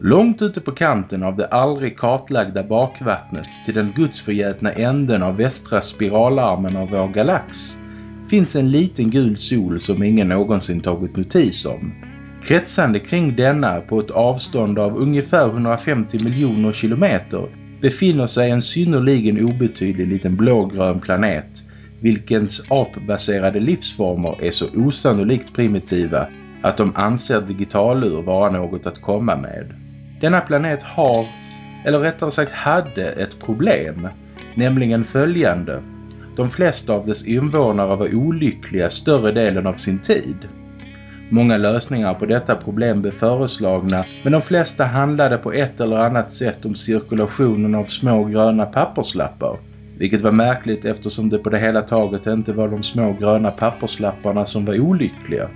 Långt ute på kanten av det aldrig kartlagda bakvattnet till den gudsförgätna änden av västra spiralarmen av vår galax finns en liten gul sol som ingen någonsin tagit notis om. Kretsande kring denna på ett avstånd av ungefär 150 miljoner kilometer befinner sig en synnerligen obetydlig liten blågrön planet vilkens apbaserade livsformer är så osannolikt primitiva att de anser digitalur vara något att komma med. Denna planet har, eller rättare sagt hade, ett problem, nämligen följande. De flesta av dess invånare var olyckliga större delen av sin tid. Många lösningar på detta problem blev föreslagna men de flesta handlade på ett eller annat sätt om cirkulationen av små gröna papperslappar. Vilket var märkligt eftersom det på det hela taget inte var de små gröna papperslapparna som var olyckliga.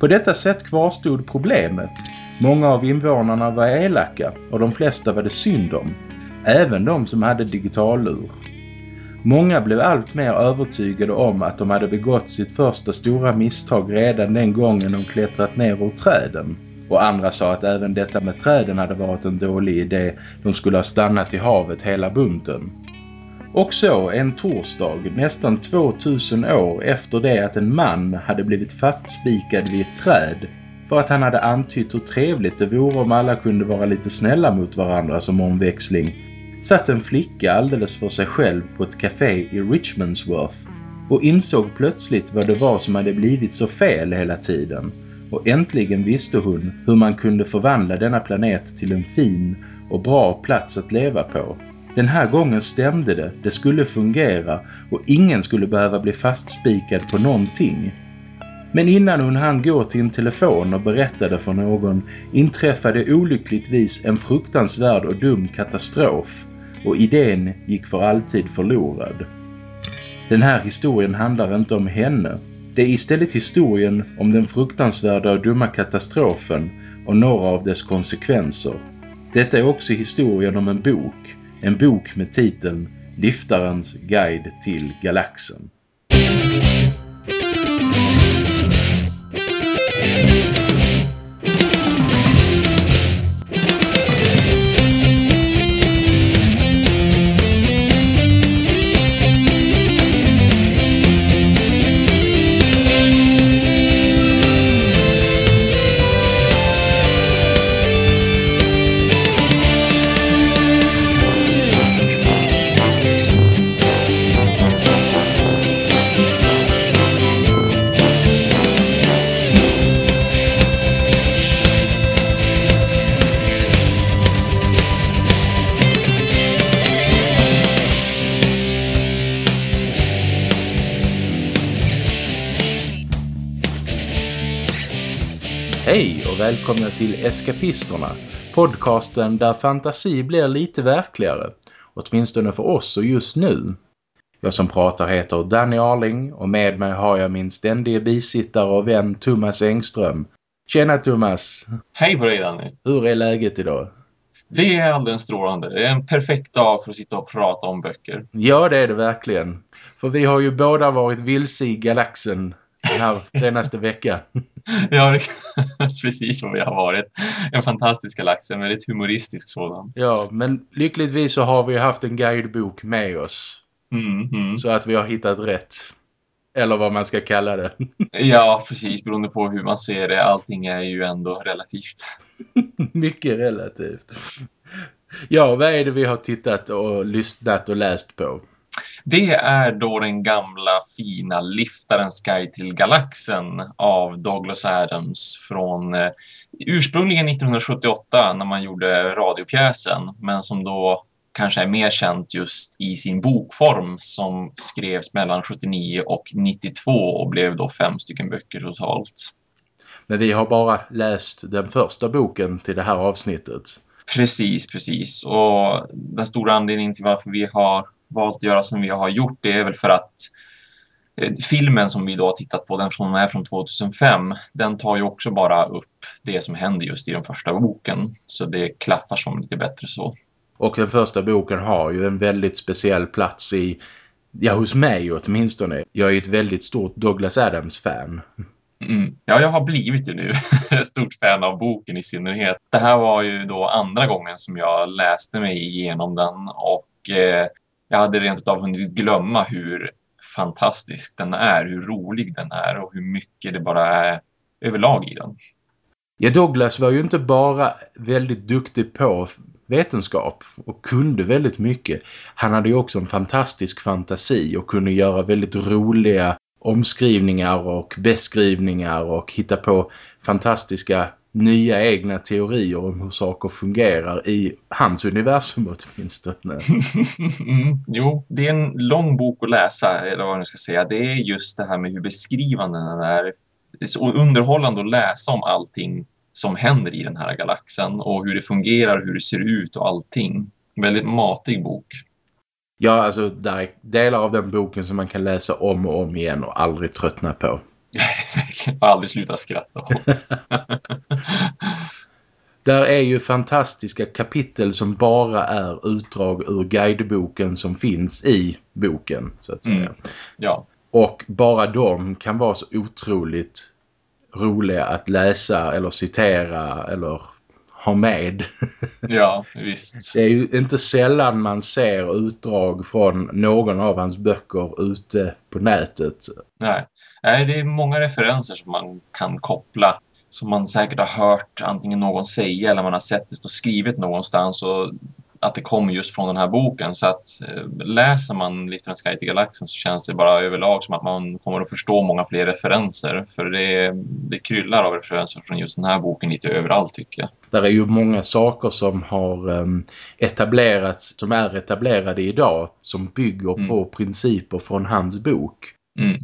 På detta sätt kvarstod problemet. Många av invånarna var elaka och de flesta var det synd om. Även de som hade digitallur. Många blev allt mer övertygade om att de hade begått sitt första stora misstag redan den gången de klättrat ner ur träden. Och andra sa att även detta med träden hade varit en dålig idé. De skulle ha stannat i havet hela bunten. Och så en torsdag nästan 2000 år efter det att en man hade blivit fastspikad vid ett träd för att han hade antytt hur trevligt det vore om alla kunde vara lite snälla mot varandra som omväxling satt en flicka alldeles för sig själv på ett café i Richmondsworth och insåg plötsligt vad det var som hade blivit så fel hela tiden. Och äntligen visste hon hur man kunde förvandla denna planet till en fin och bra plats att leva på. Den här gången stämde det, det skulle fungera och ingen skulle behöva bli fastspikad på någonting. Men innan hon hann gå till en telefon och berättade för någon inträffade olyckligtvis en fruktansvärd och dum katastrof och idén gick för alltid förlorad. Den här historien handlar inte om henne. Det är istället historien om den fruktansvärda och dumma katastrofen och några av dess konsekvenser. Detta är också historien om en bok. En bok med titeln Liftarens guide till galaxen. Välkomna till Eskapisterna, podcasten där fantasi blir lite verkligare, åtminstone för oss och just nu. Jag som pratar heter Danny Arling och med mig har jag min ständiga bisittare och vän Thomas Engström. Tjena Thomas! Hej på dig Danny! Hur är läget idag? Det är alldeles strålande. Det är en perfekt dag för att sitta och prata om böcker. Ja, det är det verkligen. För vi har ju båda varit vilse i galaxen den här senaste veckan. ja, precis vad vi har varit. En fantastisk galax, en väldigt humoristisk sådan. Ja, men lyckligtvis så har vi haft en guidebok med oss. Mm, mm. Så att vi har hittat rätt. Eller vad man ska kalla det. ja, precis. Beroende på hur man ser det. Allting är ju ändå relativt. Mycket relativt. Ja, vad är det vi har tittat och lyssnat och läst på? Det är då den gamla fina Liftarens guide till galaxen av Douglas Adams från eh, ursprungligen 1978 när man gjorde radiopjäsen men som då kanske är mer känt just i sin bokform som skrevs mellan 79 och 92 och blev då fem stycken böcker totalt. Men vi har bara läst den första boken till det här avsnittet. Precis, precis. Och den stora anledningen till varför vi har valt att göra som vi har gjort det är väl för att eh, filmen som vi då har tittat på, den som är från 2005, den tar ju också bara upp det som händer just i den första boken. Så det klaffar som lite bättre så. Och den första boken har ju en väldigt speciell plats i, ja hos mig åtminstone. Jag är ett väldigt stort Douglas Adams-fan. Mm. Ja, jag har blivit det nu. Stort fan av boken i synnerhet. Det här var ju då andra gången som jag läste mig igenom den och eh, jag hade rent av hunnit glömma hur fantastisk den är, hur rolig den är och hur mycket det bara är överlag i den. Ja, Douglas var ju inte bara väldigt duktig på vetenskap och kunde väldigt mycket. Han hade ju också en fantastisk fantasi och kunde göra väldigt roliga omskrivningar och beskrivningar och hitta på fantastiska nya egna teorier om hur saker fungerar i hans universum åtminstone. mm, jo, det är en lång bok att läsa, eller vad man ska säga. Det är just det här med hur beskrivande den är. Det är så underhållande att läsa om allting som händer i den här galaxen och hur det fungerar, hur det ser ut och allting. Väldigt matig bok. Ja, alltså där är delar av den boken som man kan läsa om och om igen och aldrig tröttna på. aldrig sluta skratta åt. Där är ju fantastiska kapitel som bara är utdrag ur guideboken som finns i boken, så att säga. Mm. Ja. Och bara de kan vara så otroligt roliga att läsa eller citera eller ha med. Ja, visst. Det är ju inte sällan man ser utdrag från någon av hans böcker ute på nätet. Nej, Nej det är många referenser som man kan koppla som man säkert har hört antingen någon säga eller man har sett det stå skrivet någonstans och att det kommer just från den här boken. Så att eh, läser man Liftarens guide till galaxen så känns det bara överlag som att man kommer att förstå många fler referenser. För det, det kryllar av referenser från just den här boken lite överallt tycker jag. Där är ju många saker som har um, etablerats, som är etablerade idag som bygger mm. på principer från hans bok. Mm.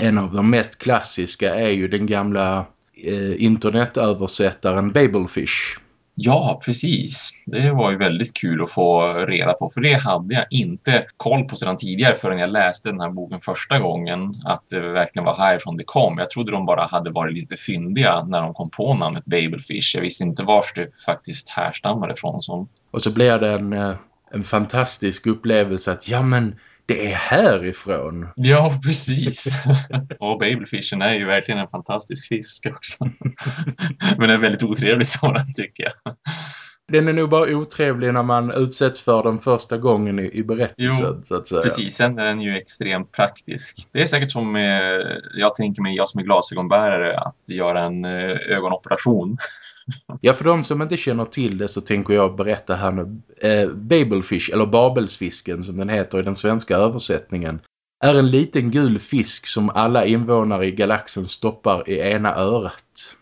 En av de mest klassiska är ju den gamla eh, internetöversättaren Babelfish Ja, precis. Det var ju väldigt kul att få reda på, för det hade jag inte koll på sedan tidigare förrän jag läste den här boken första gången, att det verkligen var härifrån det kom. Jag trodde de bara hade varit lite fyndiga när de kom på namnet Babelfish. Jag visste inte vars det faktiskt härstammade från. Som. Och så blev det en, eh, en fantastisk upplevelse att, ja men det är härifrån. Ja, precis. och babelfishen är ju verkligen en fantastisk fisk också. Men en väldigt otrevlig sådan tycker jag. Den är nog bara otrevlig när man utsätts för den första gången i, i berättelsen. Jo, så att säga. precis. Sen är den ju extremt praktisk. Det är säkert som, eh, jag tänker mig, jag som är glasögonbärare, att göra en eh, ögonoperation. Ja, för de som inte känner till det så tänker jag berätta här nu. Eh, Babelfish, eller Babelsfisken som den heter i den svenska översättningen, är en liten gul fisk som alla invånare i galaxen stoppar i ena örat.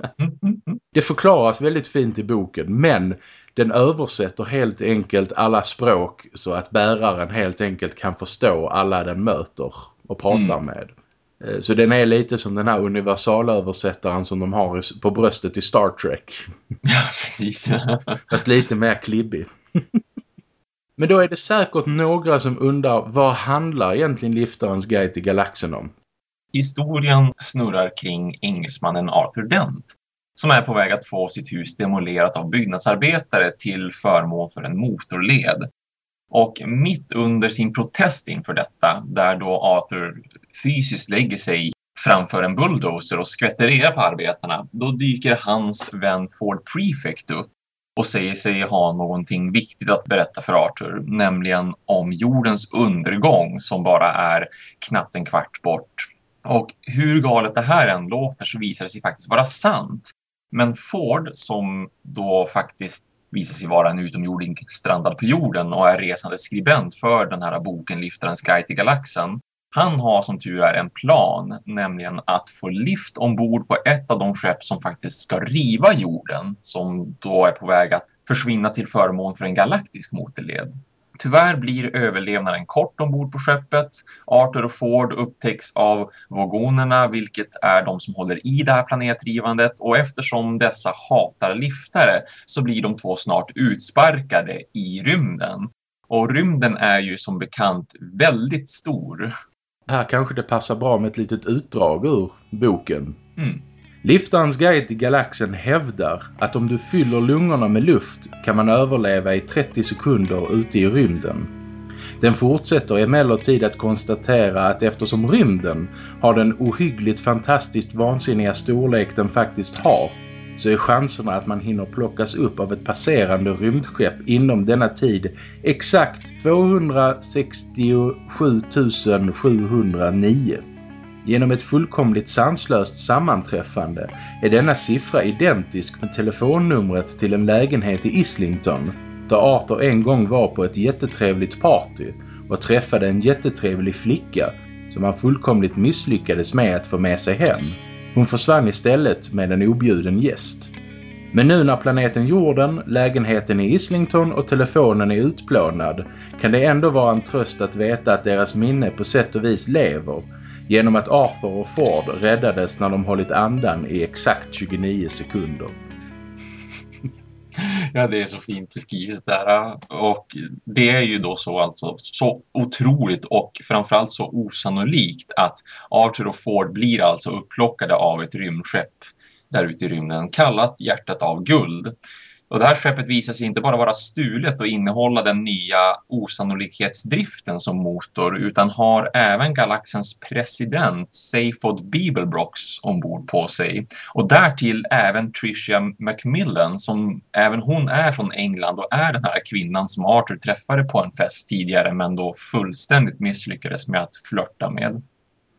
det förklaras väldigt fint i boken, men den översätter helt enkelt alla språk så att bäraren helt enkelt kan förstå alla den möter och pratar mm. med. Eh, så den är lite som den här universalöversättaren som de har på bröstet i Star Trek. Ja, precis. Fast lite mer klibbig. Men då är det säkert några som undrar vad handlar egentligen Liftarens guide till galaxen om? Historien snurrar kring engelsmannen Arthur Dent som är på väg att få sitt hus demolerat av byggnadsarbetare till förmån för en motorled. Och mitt under sin protest inför detta, där då Arthur fysiskt lägger sig framför en bulldozer och skvätter på arbetarna, då dyker hans vän Ford Prefect upp och säger sig ha någonting viktigt att berätta för Arthur, nämligen om jordens undergång som bara är knappt en kvart bort. Och hur galet det här än låter så visar det sig faktiskt vara sant. Men Ford, som då faktiskt visar sig vara en utomjording strandad på jorden och är resande skribent för den här boken Liftarens guide till galaxen. Han har som tur är en plan, nämligen att få lift ombord på ett av de skepp som faktiskt ska riva jorden, som då är på väg att försvinna till förmån för en galaktisk motorled. Tyvärr blir överlevnaden kort ombord på skeppet. Arthur och Ford upptäcks av vogonerna, vilket är de som håller i det här planetrivandet. Och eftersom dessa hatar liftare så blir de två snart utsparkade i rymden. Och rymden är ju som bekant väldigt stor. Här kanske det passar bra med ett litet utdrag ur boken. Mm. Liftarens guide till galaxen hävdar att om du fyller lungorna med luft kan man överleva i 30 sekunder ute i rymden. Den fortsätter emellertid att konstatera att eftersom rymden har den ohyggligt fantastiskt vansinniga storlek den faktiskt har så är chanserna att man hinner plockas upp av ett passerande rymdskepp inom denna tid exakt 267 709. Genom ett fullkomligt sanslöst sammanträffande är denna siffra identisk med telefonnumret till en lägenhet i Islington där Arthur en gång var på ett jättetrevligt party och träffade en jättetrevlig flicka som han fullkomligt misslyckades med att få med sig hem. Hon försvann istället med en objuden gäst. Men nu när planeten jorden, lägenheten i Islington och telefonen är utplånad kan det ändå vara en tröst att veta att deras minne på sätt och vis lever genom att Arthur och Ford räddades när de hållit andan i exakt 29 sekunder. Ja, det är så fint beskrivet där. Och det är ju då så alltså så otroligt och framförallt så osannolikt att Arthur och Ford blir alltså upplockade av ett rymdskepp där ute i rymden kallat Hjärtat av guld. Och det här skeppet visar sig inte bara vara stulet och innehålla den nya osannolikhetsdriften som motor utan har även galaxens president Seyfod Beeblebrox ombord på sig. Och därtill även Tricia Macmillan som även hon är från England och är den här kvinnan som Arthur träffade på en fest tidigare men då fullständigt misslyckades med att flörta med.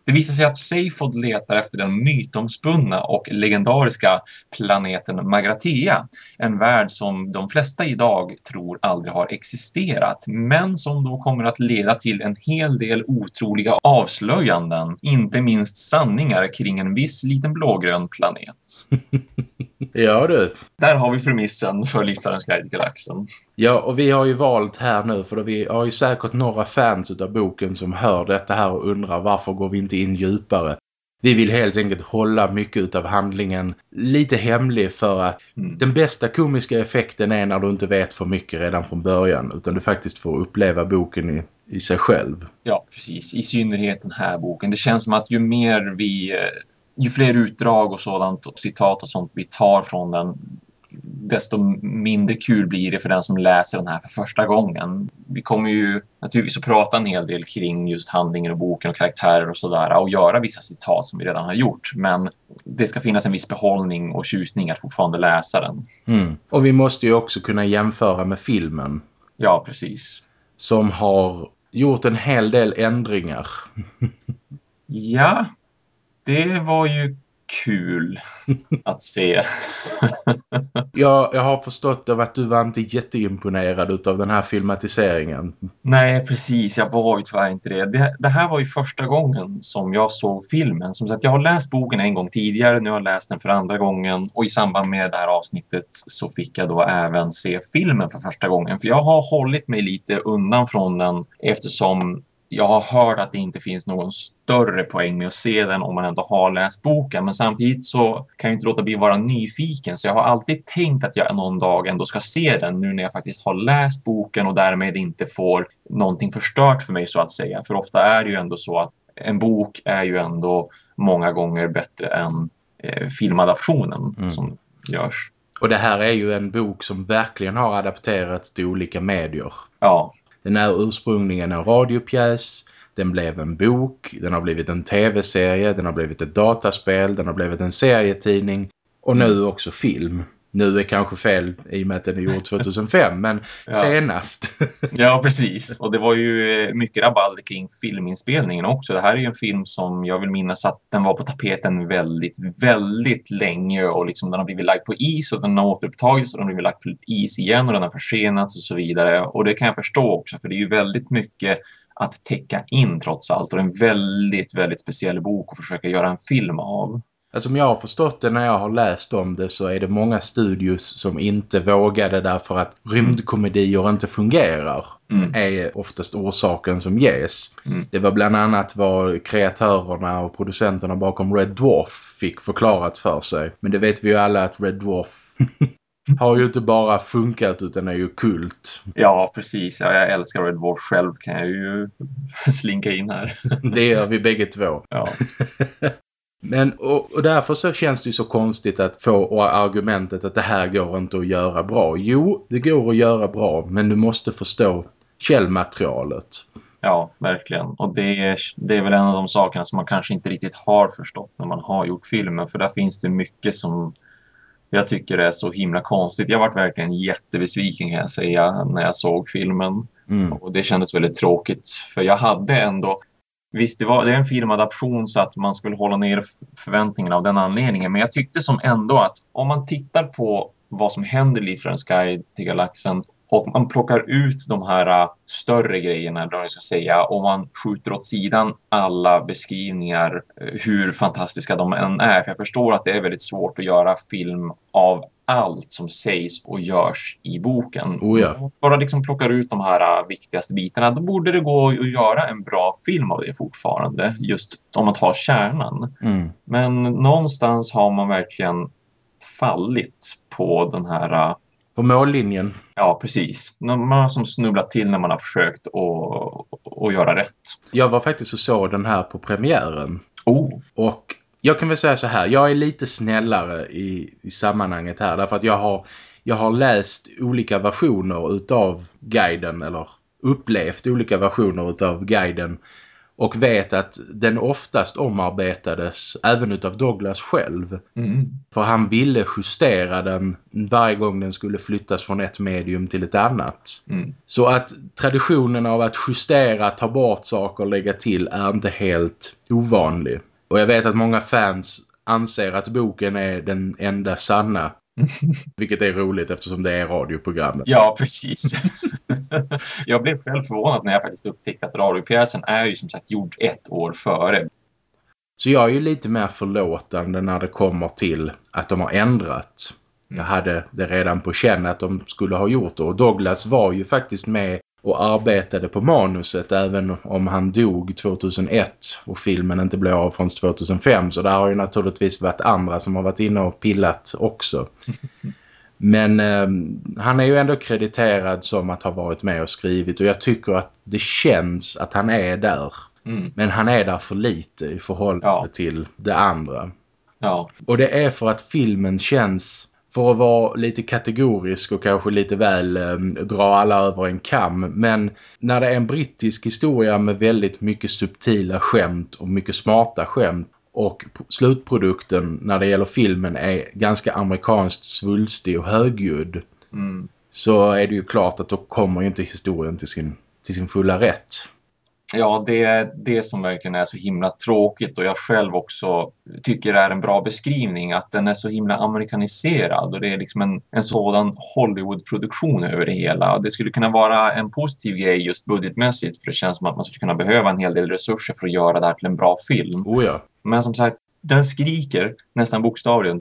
Det visar sig att Seyfod letar efter den mytomspunna och legendariska planeten Magratea. En värld som de flesta idag tror aldrig har existerat, men som då kommer att leda till en hel del otroliga avslöjanden, inte minst sanningar kring en viss liten blågrön planet. ja du. Där har vi premissen för Liftarens guide i galaxen. Ja, och vi har ju valt här nu, för vi har ju säkert några fans av boken som hör detta här och undrar varför går vi inte in djupare. Vi vill helt enkelt hålla mycket av handlingen lite hemlig för att mm. den bästa komiska effekten är när du inte vet för mycket redan från början utan du faktiskt får uppleva boken i, i sig själv. Ja, precis. I synnerhet den här boken. Det känns som att ju mer vi... Eh, ju fler utdrag och sådant och citat och sånt vi tar från den desto mindre kul blir det för den som läser den här för första gången. Vi kommer ju naturligtvis att prata en hel del kring just handlingen och boken och karaktärer och sådär och göra vissa citat som vi redan har gjort. Men det ska finnas en viss behållning och tjusning att fortfarande läsa den. Mm. Och vi måste ju också kunna jämföra med filmen. Ja, precis. Som har gjort en hel del ändringar. ja, det var ju kul att se. ja, jag har förstått av att du var inte jätteimponerad av den här filmatiseringen. Nej, precis. Jag var ju tyvärr inte det. det. det. här var ju första gången som jag såg filmen. Som sagt, jag har läst boken en gång tidigare. Nu har jag läst den för andra gången. Och i samband med det här avsnittet så fick jag då även se filmen för första gången. För jag har hållit mig lite undan från den eftersom jag har hört att det inte finns någon större poäng med att se den om man ändå har läst boken. Men samtidigt så kan jag inte låta bli att vara nyfiken. Så jag har alltid tänkt att jag någon dag ändå ska se den nu när jag faktiskt har läst boken och därmed inte får någonting förstört för mig så att säga. För ofta är det ju ändå så att en bok är ju ändå många gånger bättre än eh, filmadaptionen mm. som görs. Och det här är ju en bok som verkligen har adapterats till olika medier. Ja, den är ursprungligen en radiopjäs, den blev en bok, den har blivit en tv-serie, den har blivit ett dataspel, den har blivit en serietidning och nu också film. Nu är kanske fel i och med att den är gjord 2005, men ja. senast. ja, precis. Och det var ju eh, mycket rabalder kring filminspelningen också. Det här är ju en film som jag vill minnas att den var på tapeten väldigt, väldigt länge och liksom den har blivit lagd på is och den har återupptagits och den har blivit lagd på is igen och den har försenats och så vidare. Och det kan jag förstå också för det är ju väldigt mycket att täcka in trots allt och det är en väldigt, väldigt speciell bok att försöka göra en film av. Alltså om jag har förstått det när jag har läst om det så är det många studios som inte vågade därför att rymdkomedier inte fungerar. Mm. är oftast orsaken som ges. Mm. Det var bland annat vad kreatörerna och producenterna bakom Red Dwarf fick förklarat för sig. Men det vet vi ju alla att Red Dwarf har ju inte bara funkat utan är ju kult. Ja, precis. Ja, jag älskar Red Dwarf själv kan jag ju slinka in här. det gör vi bägge två. Ja. Men, och, och, därför så känns det ju så konstigt att få argumentet att det här går inte att göra bra. Jo, det går att göra bra men du måste förstå källmaterialet. Ja, verkligen. Och det är, det är väl en av de sakerna som man kanske inte riktigt har förstått när man har gjort filmen. För där finns det mycket som jag tycker är så himla konstigt. Jag varit verkligen jättebesviken kan jag säga när jag såg filmen. Mm. Och det kändes väldigt tråkigt. För jag hade ändå... Visst, det, var, det är en filmadaption så att man skulle hålla ner förväntningarna av den anledningen. Men jag tyckte som ändå att om man tittar på vad som händer i Liv Guide till galaxen och man plockar ut de här äh, större grejerna, då jag ska säga, och man skjuter åt sidan alla beskrivningar, eh, hur fantastiska de än är. För jag förstår att det är väldigt svårt att göra film av allt som sägs och görs i boken. Oh ja. Bara liksom plockar ut de här uh, viktigaste bitarna, då borde det gå att göra en bra film av det fortfarande. Just om man tar kärnan. Mm. Men någonstans har man verkligen fallit på den här På mållinjen. Ja, precis. Man har som snubblat till när man har försökt att, att göra rätt. Jag var faktiskt och såg den här på premiären. Oh, Och jag kan väl säga så här, jag är lite snällare i, i sammanhanget här. Därför att jag har, jag har läst olika versioner utav guiden, eller upplevt olika versioner utav guiden. Och vet att den oftast omarbetades även utav Douglas själv. mm. För han ville justera den varje gång den skulle flyttas från ett medium till ett annat. Mm. Så att traditionen av att justera, ta bort saker och lägga till är inte helt ovanlig. Och jag vet att många fans anser att boken är den enda sanna. Vilket är roligt eftersom det är radioprogrammet. Ja, precis. jag blev själv förvånad när jag faktiskt upptäckte att radiopjäsen är ju som sagt gjord ett år före. Så jag är ju lite mer förlåtande när det kommer till att de har ändrat. Jag hade det redan på känn att de skulle ha gjort det. Och Douglas var ju faktiskt med och arbetade på manuset även om han dog 2001 och filmen inte blev av från 2005. Så där har ju naturligtvis varit andra som har varit inne och pillat också. Men eh, han är ju ändå krediterad som att ha varit med och skrivit och jag tycker att det känns att han är där. Mm. Men han är där för lite i förhållande Ja. till det andra. Ja, Och det är för att filmen känns, för att vara lite kategorisk och kanske lite väl eh, dra alla över en kam. Men när det är en brittisk historia med väldigt mycket subtila skämt och mycket smarta skämt. Och slutprodukten när det gäller filmen är ganska amerikanskt svulstig och högljudd. mm. Så är det ju klart att då kommer inte historien till sin, till sin fulla rätt. Ja det är det som verkligen är så himla tråkigt och jag själv också tycker är en bra beskrivning att den är så himla amerikaniserad och det är liksom en, en sådan Hollywood-produktion över det hela. Och det skulle kunna vara en positiv grej just budgetmässigt för det känns som att man skulle kunna behöva en hel del resurser för att göra det här till en bra film. Oh ja. Men som sagt, den skriker nästan bokstavligen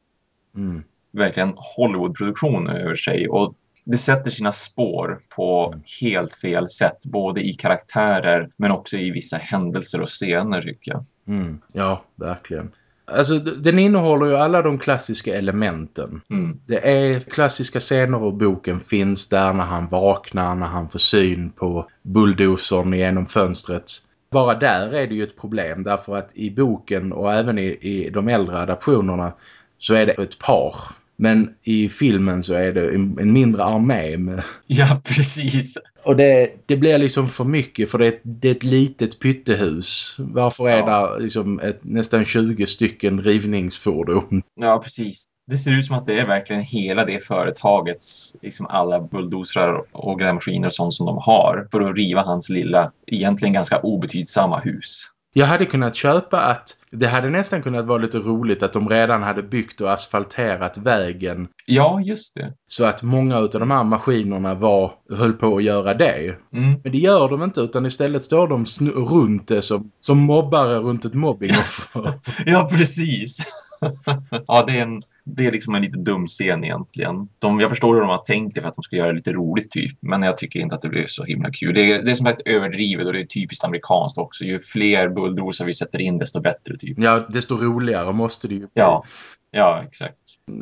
Mm. verkligen Hollywood-produktion över sig och det sätter sina spår på helt fel sätt, både i karaktärer men också i vissa händelser och scener tycker jag. Mm. Ja, verkligen. Alltså den innehåller ju alla de klassiska elementen. Mm. Det är klassiska scener ur boken finns där när han vaknar, när han får syn på bulldozern genom fönstret. Bara där är det ju ett problem därför att i boken och även i, i de äldre adaptionerna så är det ett par. Men i filmen så är det en, mindre armé. Med, Ja, precis. och det, det blir liksom för mycket för det är, ett- det är ett litet pyttehus. Varför är Ja. det liksom ett, nästan 20 stycken rivningsfordon? Ja, precis. Det ser ut som att det är verkligen hela det företagets, liksom alla bulldozrar och grävmaskiner och sånt som de har för att riva hans lilla, egentligen ganska obetydsamma hus. Jag hade kunnat köpa att det hade nästan kunnat vara lite roligt att de redan hade byggt och asfalterat vägen Ja, just det. så att många av de här maskinerna var, höll på att göra det. Mm. Men det gör de inte utan istället står de runt det som, som mobbare runt ett mobbingoffer. Ja, precis. ja, det är, en, det är liksom en lite dum scen egentligen. De, jag förstår hur de har tänkt det för att de ska göra det lite roligt typ. Men jag tycker inte att det blir så himla kul. Det är, det är som sagt överdrivet och det är typiskt amerikanskt också. Ju fler bulldozar vi sätter in desto bättre typ. ja, desto roligare måste det ju bli. Ja, ja exakt.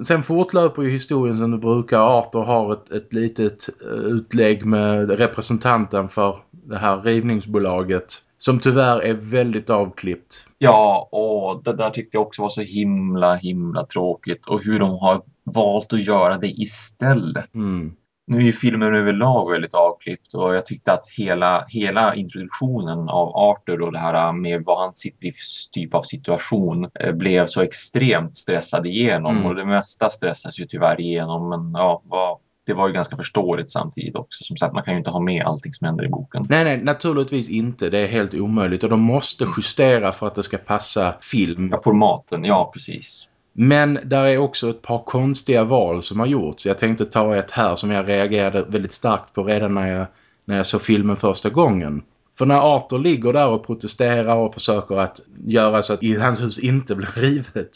Sen fortlöper ju historien som det brukar. Arthur har ett, ett litet eh, utlägg med representanten för det här rivningsbolaget. Som tyvärr är väldigt avklippt. Ja, och det där tyckte jag också var så himla, himla tråkigt. Och hur de har valt att göra det istället. Mm. Nu är ju filmen överlag väldigt avklippt och jag tyckte att hela, hela introduktionen av Arthur och det här med vad han sitter i typ av situation eh, blev så extremt stressad igenom Mm. och det mesta stressas ju tyvärr igenom men ja, vad, det var ju ganska förståeligt samtidigt också. Som sagt, man kan ju inte ha med allting som händer i boken. Nej, nej, naturligtvis inte. Det är helt omöjligt och de måste Mm. justera för att det ska passa film. Ja, formaten, ja precis. Men där är också ett par konstiga val som har gjorts. Jag tänkte ta ett här som jag reagerade väldigt starkt på redan när jag, när jag såg filmen första gången. För när Arthur ligger där och protesterar och försöker att göra så att hans hus inte blir rivet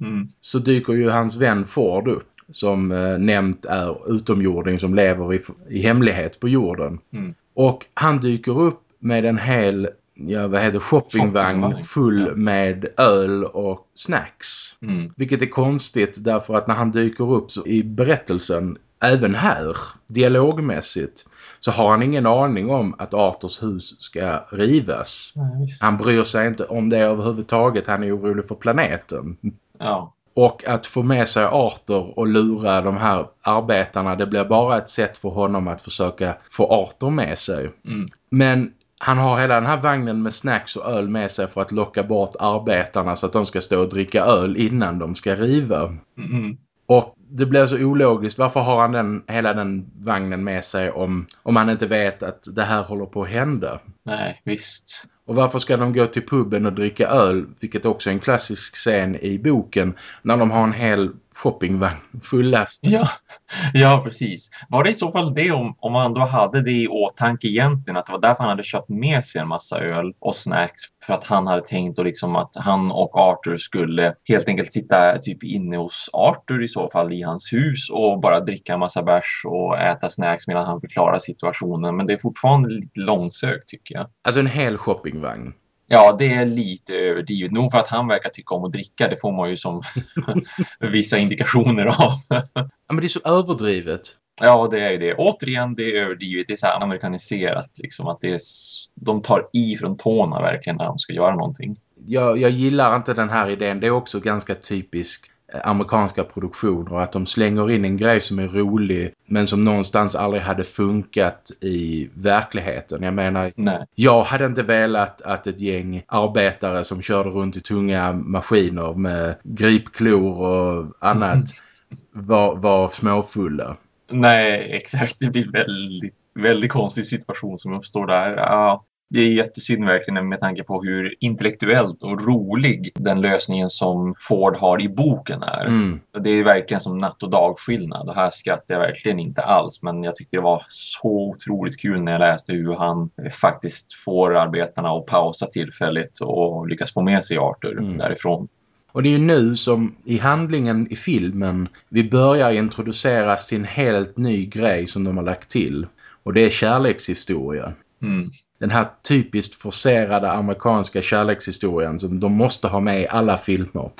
Mm. så dyker ju hans vän Ford upp som eh, nämnt är utomjording som lever i, i hemlighet på jorden. Mm. Och han dyker upp med en hel ja, vad heter shoppingvagn Shoppingvagn, full ja. med öl och snacks. Mm. Vilket är konstigt därför att när han dyker upp så, i berättelsen, även här, dialogmässigt, så har han ingen aning om att Arthurs hus ska rivas. Ja. Han bryr sig inte om det överhuvudtaget, han är orolig för planeten. Ja. Och att få med sig Arthur och lura de här arbetarna, det blir bara ett sätt för honom att försöka få Arthur med sig. Mm. Men han har hela den här vagnen med snacks och öl med sig för att locka bort arbetarna så att de ska stå och dricka öl innan de ska riva. Mm. Och det blir så ologiskt. Varför har han den, hela den vagnen med sig om, om han inte vet att det här håller på att hända? Nej, visst. Och varför ska de gå till puben och dricka öl, vilket också är en klassisk scen i boken, när de har en hel shoppingvagn fullastad? Ja, ja precis. Var det i så fall det om, om han då hade det i åtanke egentligen, att det var därför han hade köpt med sig en massa öl och snacks, för att han hade tänkt och liksom att han och Arthur skulle helt enkelt sitta typ inne hos Arthur i så fall i hans hus och bara dricka en massa bärs och äta snacks medan han förklarar situationen. Men det är fortfarande lite långsökt tycker jag. Alltså en hel shoppingvagn. Ja, det är lite överdrivet. Nog för att han verkar tycka om att dricka, det får man ju som vissa indikationer av. Ja, men det är så överdrivet. Ja, det är ju det. Återigen, det är överdrivet. Det är så här amerikaniserat. Liksom, att det är, de tar i från tårna verkligen när de ska göra någonting. Jag, jag gillar inte den här idén. Det är också ganska typisk eh, amerikanska produktioner att de slänger in en grej som är rolig men som någonstans aldrig hade funkat i verkligheten. Jag menar, Nej. jag hade inte velat att ett gäng arbetare som körde runt i tunga maskiner med gripklor och annat var, var småfulla. Nej, exakt. Det blir väldigt, väldigt konstig situation som uppstår där. Ja, det är jättesynd verkligen med tanke på hur intellektuellt och rolig den lösningen som Ford har i boken är. Mm. Det är verkligen som natt och dagskillnad. Och här skrattar jag verkligen inte alls. Men jag tyckte det var så otroligt kul när jag läste hur han eh, faktiskt får arbetarna att pausa tillfälligt och lyckas få med sig Arthur Mm. därifrån. Och det är ju nu som i handlingen i filmen vi börjar introduceras till en helt ny grej som de har lagt till. Och det är kärlekshistoria. Mm. Den här typiskt forcerade amerikanska kärlekshistorien som de måste ha med i alla filmer.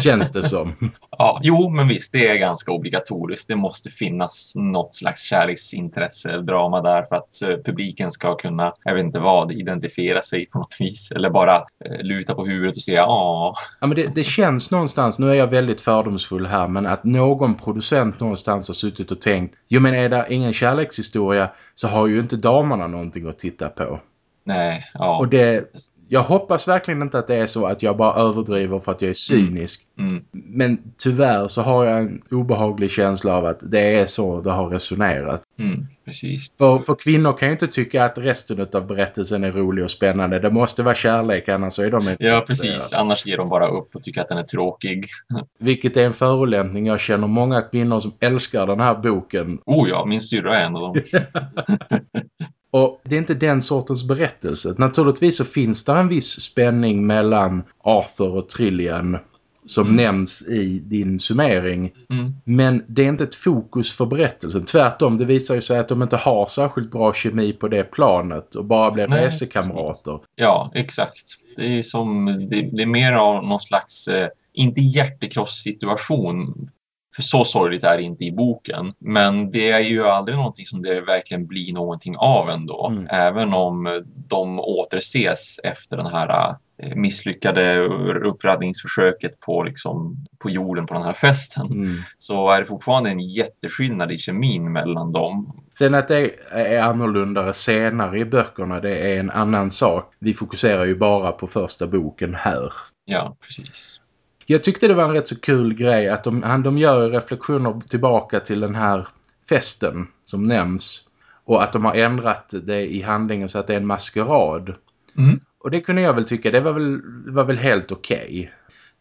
Känns det som. Ja, jo, men visst, det är ganska obligatoriskt. Det måste finnas något slags kärleksintresse drama där för att eh, publiken ska kunna, jag vet inte vad, identifiera sig på något vis. Eller bara eh, luta på huvudet och säga ja. Ja, men det, det känns någonstans, nu är jag väldigt fördomsfull här, men att någon producent någonstans har suttit och tänkt jo men är det ingen kärlekshistoria så har ju inte damerna någonting att titta på. Nej, ja. Och det, jag hoppas verkligen inte att det är så att jag bara överdriver för att jag är cynisk. Mm. Men tyvärr så har jag en obehaglig känsla av att det är så det har resonerat. Mm, precis. För, för kvinnor kan ju inte tycka att resten av berättelsen är rolig och spännande. Det måste vara kärlek annars är de inte Ja, precis. Annars ger de bara upp och tycker att den är tråkig. Vilket är en förolämpning. Jag känner många kvinnor som älskar den här boken. Oh ja, min syrra är en av dem. Och det är inte den sortens berättelse. Naturligtvis så finns det en viss spänning mellan Arthur och Trillian som Mm. nämns i din summering. Mm. Men det är inte ett fokus för berättelsen. Tvärtom, det visar ju sig att de inte har särskilt bra kemi på det planet och bara blir Nej, resekamrater. Ja, exakt. Det är som, det, det är mer av någon slags, eh, inte hjärtekross situation. För så sorgligt är det inte i boken. Men det är ju aldrig någonting som det verkligen blir någonting av ändå. Mm. Även om de återses efter den här eh, misslyckade uppraddningsförsöket på, liksom, på jorden på den här festen. Mm. Så är det fortfarande en jätteskillnad i kemin mellan dem. Sen att det är annorlunda senare i böckerna, det är en annan sak. Vi fokuserar ju bara på första boken här. Ja, precis. Jag tyckte det var en rätt så kul grej att de, han, de gör reflektioner tillbaka till den här festen som nämns. Och att de har ändrat det i handlingen så att det är en maskerad. Mm. Och det kunde jag väl tycka, det var väl, var väl helt okej.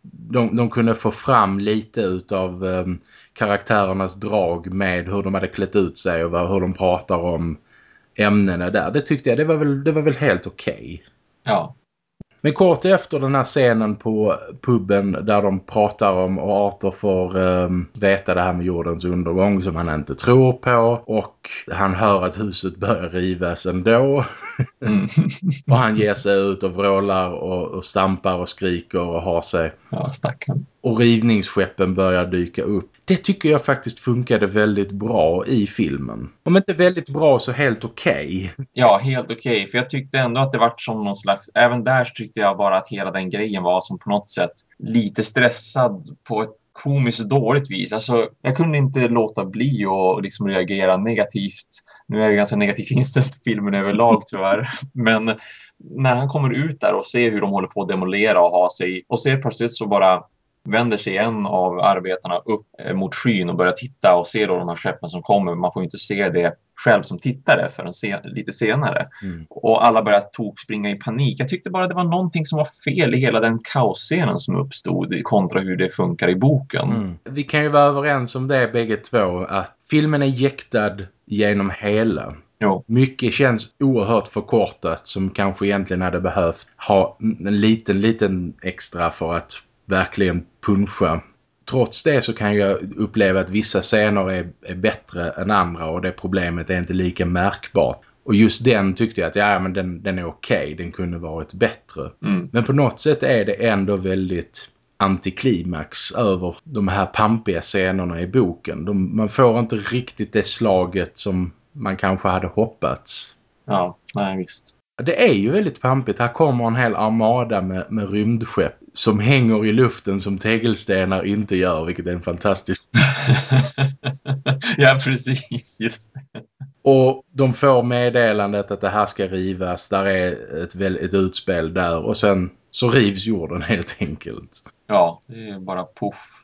De, de kunde få fram lite utav um, karaktärernas drag med hur de hade klätt ut sig och vad, hur de pratar om ämnena där. Det tyckte jag, det var väl, det var väl helt okej. Ja. Men kort efter den här scenen på puben där de pratar om och Arthur får um, veta det här med jordens undergång som han inte tror på och han hör att huset börjar rivas ändå. Mm. och han ger sig ut och vrålar och, och stampar och skriker och har sig. ja, stackarn. Och rivningsskeppen börjar dyka upp. Det tycker jag faktiskt funkade väldigt bra i filmen. Om inte väldigt bra så helt okej. Ja, helt okej. För jag tyckte ändå att det var som någon slags... Även där så tyckte jag bara att hela den grejen var som på något sätt lite stressad på ett komiskt dåligt vis. Alltså, jag kunde inte låta bli att liksom reagera negativt. Nu är jag ganska negativt inställd till filmen överlag tyvärr. Men när han kommer ut där och ser hur de håller på att demolera och ha sig och ser plötsligt så bara vänder sig en av arbetarna upp eh, mot skyn och börjar titta och ser då de här skeppen som kommer. Man får ju inte se det själv som tittare förrän se lite senare. Mm. Och alla börjar tokspringa i panik. Jag tyckte bara det var någonting som var fel i hela den kaosscenen som uppstod kontra hur det funkar i boken. Mm. Vi kan ju vara överens om det bägge två att filmen är jäktad genom hela. Jo. Mycket känns oerhört förkortat som kanske egentligen hade behövt ha en liten, liten extra för att verkligen puncha. Trots det så kan jag uppleva att vissa scener är, är bättre än andra och det problemet är inte lika märkbart. Och just den tyckte jag att ja, men den, den är okej, den kunde varit bättre. Mm. Men på något sätt är det ändå väldigt antiklimax över de här pampiga scenerna i boken. De, man får inte riktigt det slaget som man kanske hade hoppats. Ja, nej visst. Det är ju väldigt pampigt. Här kommer en hel armada med, med rymdskepp som hänger i luften som tegelstenar inte gör, vilket är en fantastisk... ja, precis. Just det. Och de får meddelandet att det här ska rivas. Där är ett, ett utspel där och sen så rivs jorden helt enkelt. Ja, det är bara puff.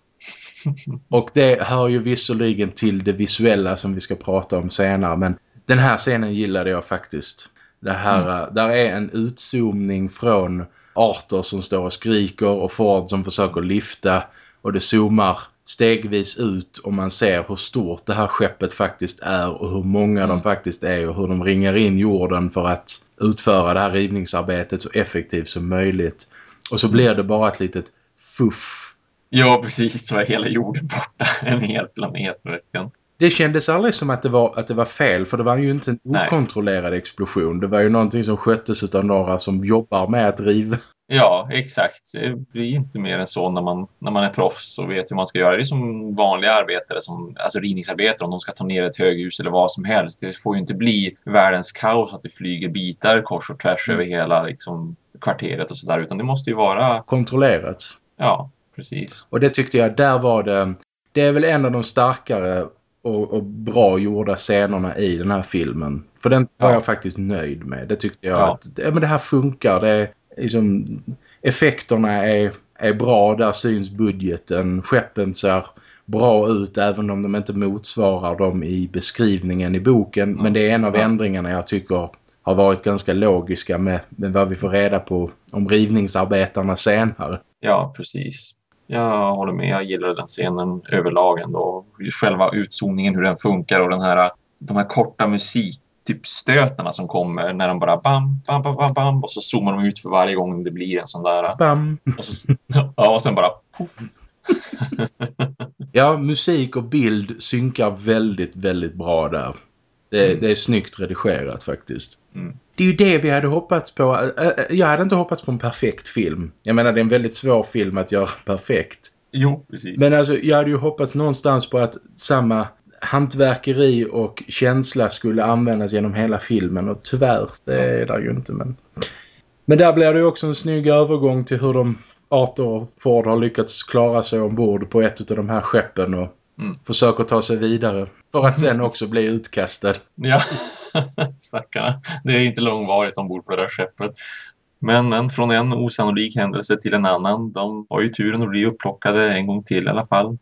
Och det hör ju visserligen till det visuella som vi ska prata om senare. Men den här scenen gillade jag faktiskt. Det här, äh, Där är en utzoomning från Arthur som står och skriker och Ford som försöker lyfta. Och det zoomar stegvis ut och man ser hur stort det här skeppet faktiskt är och hur många de Mm. faktiskt är och hur de ringar in jorden för att utföra det här rivningsarbetet så effektivt som möjligt. Och så blir det bara ett litet fuff Ja, precis. Så är hela jorden borta. En hel planet verkligen. Det kändes aldrig som att det, var, att det var fel för det var ju inte en Nej. okontrollerad explosion. Det var ju någonting som sköttes av några som jobbar med att riva. Ja, exakt. Det blir inte mer än så när man, när man är proffs och vet hur man ska göra. Det är som vanliga arbetare, som, alltså rivningsarbetare, om de ska ta ner ett höghus eller vad som helst. Det får ju inte bli världens kaos att det flyger bitar kors och tvärs över hela liksom, kvarteret och sådär. Utan det måste ju vara, Kontrollerat. ja, precis. Och det tyckte jag, där var det... Det är väl en av de starkare och, och bra gjorda scenerna i den här filmen. För den var Ja. jag faktiskt nöjd med. Det tyckte jag Ja. att ja, men det här funkar. Det liksom, effekterna är, är bra. Där syns budgeten. Skeppen ser bra ut även om de inte motsvarar dem i beskrivningen i boken. Men det är en av ändringarna jag tycker har varit ganska logiska med, med vad vi får reda på om rivningsarbetarna senare. Ja, precis. Jag håller med. Jag gillar den scenen överlag ändå. Själva utzoomningen, hur den funkar och den här, de här korta musik typ stötarna som kommer när de bara bam, bam, bam, bam, bam och så zoomar de ut för varje gång det blir en sån där. Bam! Och, så, ja, och sen bara poff. Ja, musik och bild synkar väldigt, väldigt bra där. Det, Mm. det är snyggt redigerat faktiskt. Mm. Det är ju det vi hade hoppats på. Jag hade inte hoppats på en perfekt film. Jag menar, det är en väldigt svår film att göra perfekt. Jo, precis. Men alltså, jag hade ju hoppats någonstans på att samma hantverkeri och känsla skulle användas genom hela filmen och tyvärr, det är där ju inte. Men, men där blir det ju också en snygg övergång till hur de Arthur och Ford har lyckats klara sig ombord på ett av de här skeppen och Mm. försöker ta sig vidare. För att sen också bli utkastad. Ja, stackarna. Det är inte långvarigt ombord på det där skeppet. Men, men från en osannolik händelse till en annan. De har ju turen att bli upplockade en gång till i alla fall.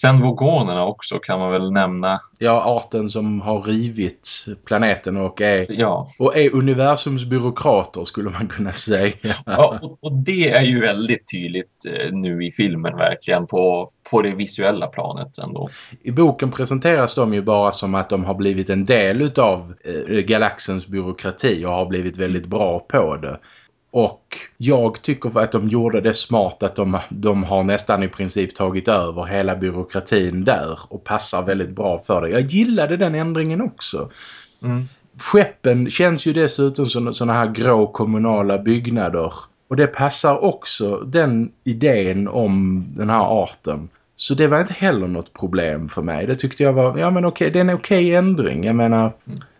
Sen vogonerna också kan man väl nämna. Ja, arten som har rivit planeten och är, Ja, och är universums byråkrater skulle man kunna säga. ja och, och det är ju väldigt tydligt eh, nu i filmen verkligen på, på det visuella planet ändå. I boken presenteras de ju bara som att de har blivit en del utav eh, galaxens byråkrati och har blivit väldigt bra på det. Och jag tycker att de gjorde det smart att de, de har nästan i princip tagit över hela byråkratin där och passar väldigt bra för det. Jag gillade den ändringen också. Mm. Skeppen känns ju dessutom som sådana här grå kommunala byggnader. Och det passar också den idén om den här arten. Så det var inte heller något problem för mig. Det tyckte jag var, ja men okej, det är en okej ändring. Jag menar,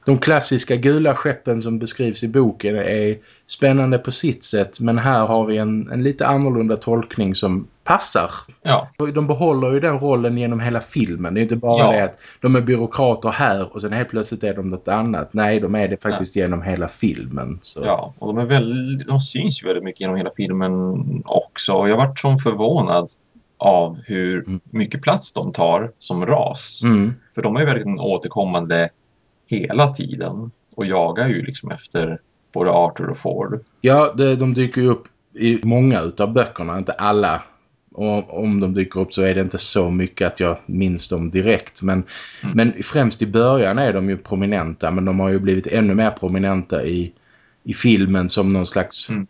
de klassiska gula skeppen som beskrivs i boken är spännande på sitt sätt. Men här har vi en, en lite annorlunda tolkning som passar. Ja, De behåller ju den rollen genom hela filmen. Det är inte bara Ja. det att de är byråkrater här och sen helt plötsligt är de något annat. Nej, de är det faktiskt genom hela filmen. Så. ja, och de, är väl, de syns ju väldigt mycket genom hela filmen också. Jag varit som förvånad av hur Mm. mycket plats de tar som ras. Mm. För de är ju verkligen återkommande hela tiden och jagar ju liksom efter både Arthur och Ford. Ja, det, de dyker ju upp i många utav böckerna, inte alla. Och om de dyker upp så är det inte så mycket att jag minns dem direkt. Men, Mm. men främst i början är de ju prominenta. Men de har ju blivit ännu mer prominenta i, i filmen som någon slags Mm.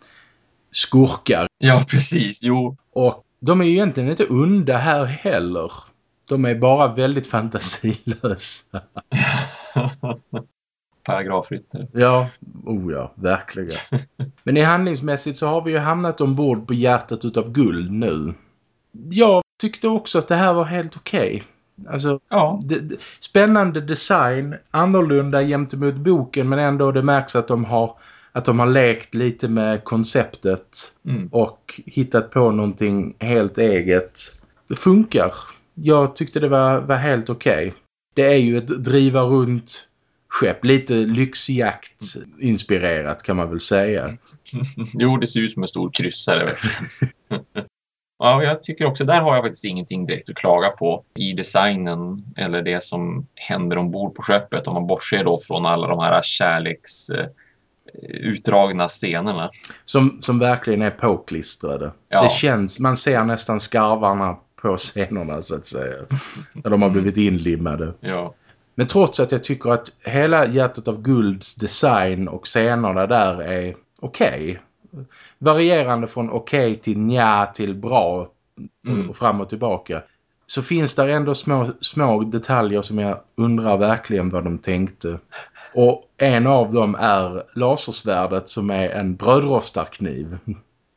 skurkar. Ja, precis. Jo, Och de är ju egentligen inte onda här heller. De är bara väldigt fantasilösa. paragrafryttare. Ja, oh ja, verkligen. Men i handlingsmässigt så har vi ju hamnat ombord på hjärtat utav guld nu. Jag tyckte också att det här var helt okej. Alltså, Ja, det, det, spännande design, annorlunda gentemot boken men ändå det märks att de har att de har lekt lite med konceptet mm. och hittat på någonting helt eget. Det funkar. Jag tyckte det var, var helt okej. Det är ju ett driva runt skepp. Lite lyxjakt inspirerat kan man väl säga. jo, det ser ut som en stor kryssare verkligen. Ja, jag tycker också, där har jag faktiskt ingenting direkt att klaga på i designen eller det som händer ombord på skeppet om man bortser då från alla de här kärleks eh, utdragna scenerna. Som, som verkligen är påklistrade. Ja. Det känns, man ser nästan skarvarna på scenerna så att säga. När de har blivit inlimmade. Ja, Men trots att jag tycker att hela Hjärtat av Gulds design och scenerna där är okej. Varierande från okej till nja till bra Mm. och fram och tillbaka. Så finns där ändå små, små detaljer som jag undrar verkligen vad de tänkte. Och en av dem är lasersvärdet som är en brödrostarkniv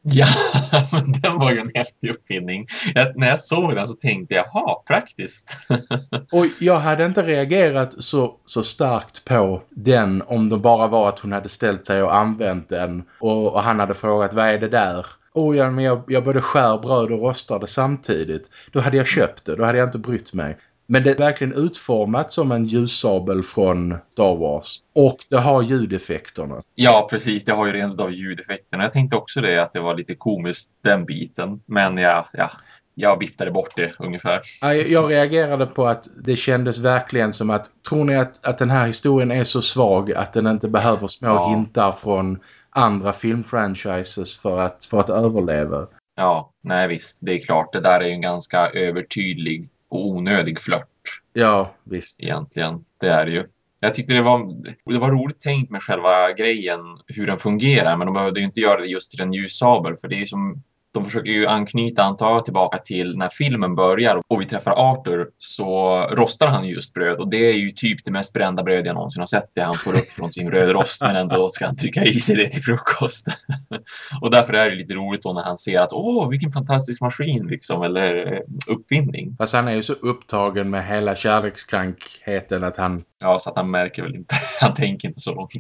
ja den var ju en häftig uppfinning. Jag, när jag såg den så tänkte jag, ha praktiskt. Och jag hade inte reagerat så, så starkt på den om det bara var att hon hade ställt sig och använt den och, och han hade frågat vad är det där? Oh ja, men jag, jag både skär bröd och rostar det samtidigt. Då hade jag köpt det, då hade jag inte brytt mig. Men det är verkligen utformat som en ljussabel från Star Wars. Och det har ljudeffekterna. ja, precis. Det har ju rent av ljudeffekterna. Jag tänkte också det, att det var lite komiskt, den biten. Men ja, ja jag viftade bort det ungefär. Ja, Jag, jag reagerade på att det kändes verkligen som att tror ni att, att den här historien är så svag att den inte behöver små Ja. hintar från andra filmfranchises för att, för att överleva? Ja, nej visst. Det är klart, det där är ju en ganska övertydlig och onödig flört Ja, visst. egentligen. Det är det ju. Jag tyckte det var, det var roligt tänkt med själva grejen, hur den fungerar, men de behövde ju inte göra det just till en ljussabel, för det är ju som de försöker ju anknyta, antar jag, tillbaka till när filmen börjar och vi träffar Arthur så rostar han just bröd och det är ju typ det mest brända bröd jag någonsin har sett det han får upp från sin rödrost men ändå ska han trycka i sig det till frukost. och därför är det lite roligt då när han ser att åh, vilken fantastisk maskin liksom, eller eh, uppfinning. Fast han är ju så upptagen med hela kärlekskrankheten att han... Ja, så att han märker väl inte, han tänker inte så långt.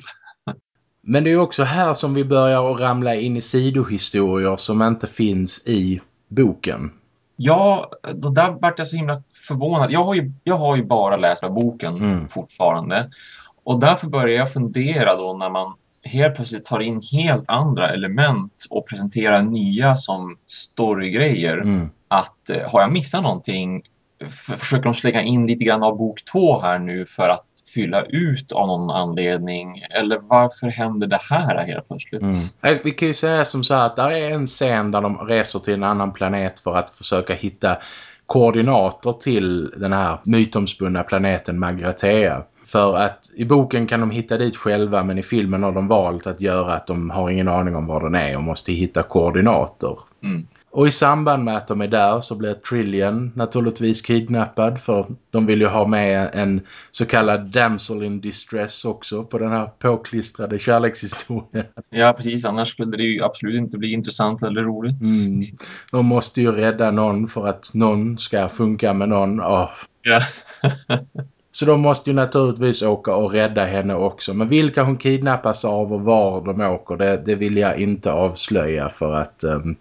Men det är också här som vi börjar att ramla in i sidohistorier som inte finns i boken. Ja, då där vart jag så himla förvånad. Jag har ju, jag har ju bara läst boken Mm. fortfarande. Och därför börjar jag fundera då när man helt plötsligt tar in helt andra element och presenterar nya som storygrejer. Mm. Att eh, har jag missat någonting? Försöker de slänga in lite grann av bok två här nu för att fylla ut av någon anledning? Eller varför händer det här helt plötsligt? Mm. Vi kan ju säga som så här att där är en scen där de reser till en annan planet för att försöka hitta koordinater till den här mytomspunna planeten Magratea. För att i boken kan de hitta dit själva men i filmen har de valt att göra att de har ingen aning om var den är och måste hitta koordinater. Mm. Och i samband med att de är där så blir Trillian naturligtvis kidnappad för de vill ju ha med en så kallad damsel in distress också på den här påklistrade kärlekshistorien. Ja, precis. Annars skulle det ju absolut inte bli intressant eller roligt. Mm. De måste ju rädda någon för att någon ska funka med någon. Åh. Ja. Så de måste ju naturligtvis åka och rädda henne också. Men vilka hon kidnappas av och var de åker, det, det vill jag inte avslöja för att um,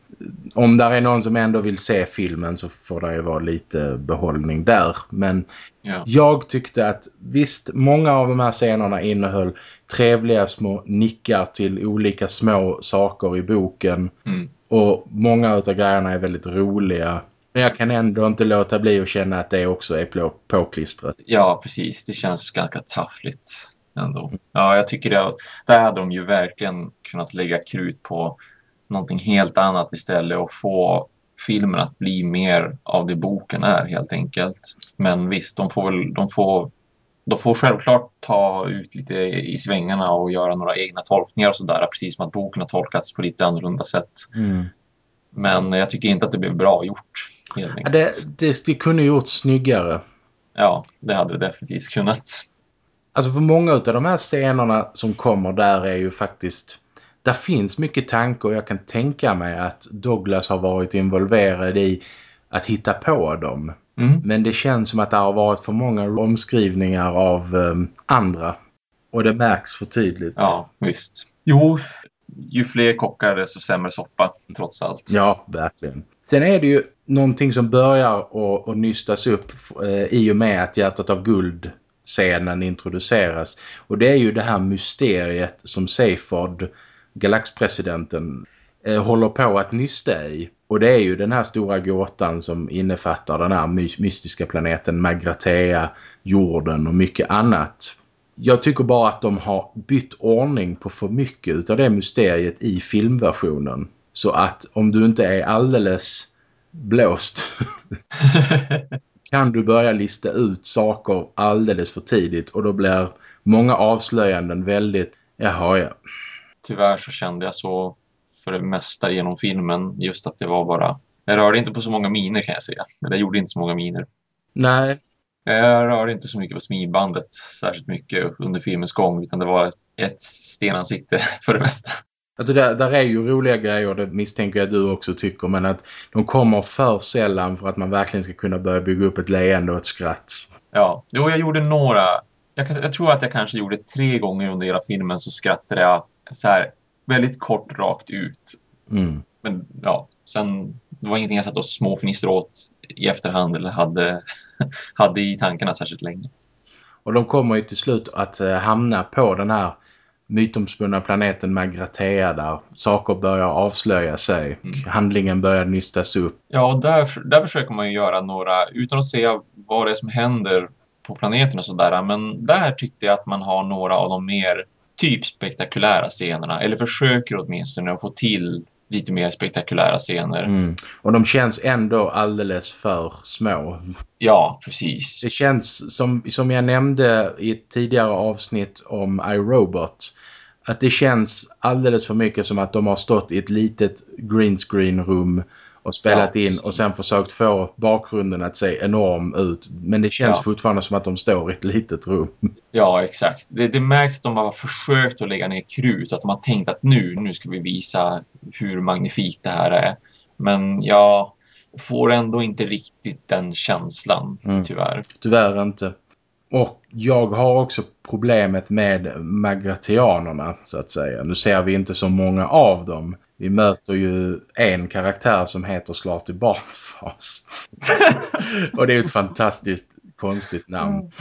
om där är någon som ändå vill se filmen så får det ju vara lite behållning där. Men Ja. jag tyckte att visst, många av de här scenerna innehöll trevliga små nickar till olika små saker i boken. Mm. Och många av grejerna är väldigt roliga. Men jag kan ändå inte låta bli att känna att det också är på, påklistrat. ja, precis. Det känns ganska taffligt ändå. Ja, jag tycker det. Där hade de ju verkligen kunnat lägga krut på någonting helt annat istället och få filmen att bli mer av det boken är helt enkelt. Men visst, de får de får de får självklart ta ut lite i svängarna och göra några egna tolkningar och sådär, precis som att boken har tolkats på lite annorlunda sätt. Men jag tycker inte att det blev bra gjort. Ja, det, det, det kunde gjort snyggare. Ja, det hade det definitivt kunnat. Alltså för många av de här scenerna som kommer där är ju faktiskt... Där finns mycket tanke och jag kan tänka mig att Douglas har varit involverad i att hitta på dem. Mm. Men det känns som att det har varit för många omskrivningar av um, andra. Och det märks för tydligt. Ja, visst. Jo, ju fler kockar desto sämre soppa, trots allt. Ja, verkligen. Sen är det ju någonting som börjar att nystas upp eh, i och med att Hjärtat av guld scenen introduceras. Och det är ju det här mysteriet som Seyford, galaxpresidenten, eh, håller på att nysta i. Och det är ju den här stora gåtan som innefattar den här my- mystiska planeten Magratea, jorden och mycket annat. Jag tycker bara att de har bytt ordning på för mycket utav det mysteriet i filmversionen. Så att om du inte är alldeles blåst kan du börja lista ut saker alldeles för tidigt och då blir många avslöjanden väldigt, jaha ja. Tyvärr så kände jag så för det mesta genom filmen, just att det var bara... Jag rörde inte på så många miner kan jag säga. Eller jag gjorde inte så många miner. Nej, Jag rörde inte så mycket på smidbandet särskilt mycket under filmens gång, utan det var ett stenansikte för det mesta. alltså där, där är ju roliga grejer, det misstänker jag du också tycker, men att de kommer för sällan för att man verkligen ska kunna börja bygga upp ett leende och ett skratt. Ja, jo, jag gjorde några. Jag, jag tror att jag kanske gjorde tre gånger under hela filmen så skrattade jag så här väldigt kort rakt ut. Mm. Men ja, sen det var ingenting jag satt och småfnistrade åt i efterhand eller hade, hade i tankarna särskilt länge. Och de kommer ju till slut att eh, hamna på den här mytomspunna planeten Magratea där saker börjar avslöja sig. Mm. Handlingen börjar nystas upp. Ja, och där, där försöker man ju göra några, utan att säga vad det är som händer på planeten och sådär, men där tyckte jag att man har några av de mer typ spektakulära scenerna, eller försöker åtminstone att få till lite mer spektakulära scener. Mm. Och de känns ändå alldeles för små. Ja, precis. Det känns som, som jag nämnde i ett tidigare avsnitt om iRobot Att det känns alldeles för mycket som att de har stått i ett litet green screen rum och spelat Ja, in precis. och sen försökt få bakgrunden att se enorm ut. Men det känns Ja. fortfarande som att de står i ett litet rum. Ja, exakt. Det, det märks att de har försökt att lägga ner krut. Att de har tänkt att nu, nu ska vi visa hur magnifikt det här är. Men jag får ändå inte riktigt den känslan, Mm. tyvärr. Tyvärr inte. Och jag har också problemet med Magratianerna så att säga. Nu ser vi inte så många av dem. Vi möter ju en karaktär som heter Slarty Bartfast. och det är ett fantastiskt konstigt namn.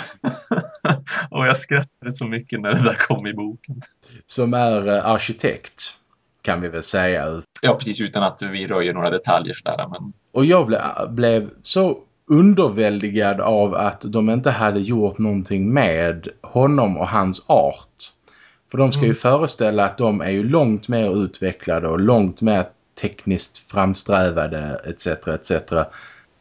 Och jag skrattade så mycket när det där kom i boken. Som är eh, arkitekt kan vi väl säga. Ja, precis utan att vi röjer några detaljer sådär. Men Och jag ble, blev så underväldigad av att de inte hade gjort någonting med honom och hans art. För de ska ju Mm. föreställa att de är ju långt mer utvecklade och långt mer tekniskt framsträvade etc. etc.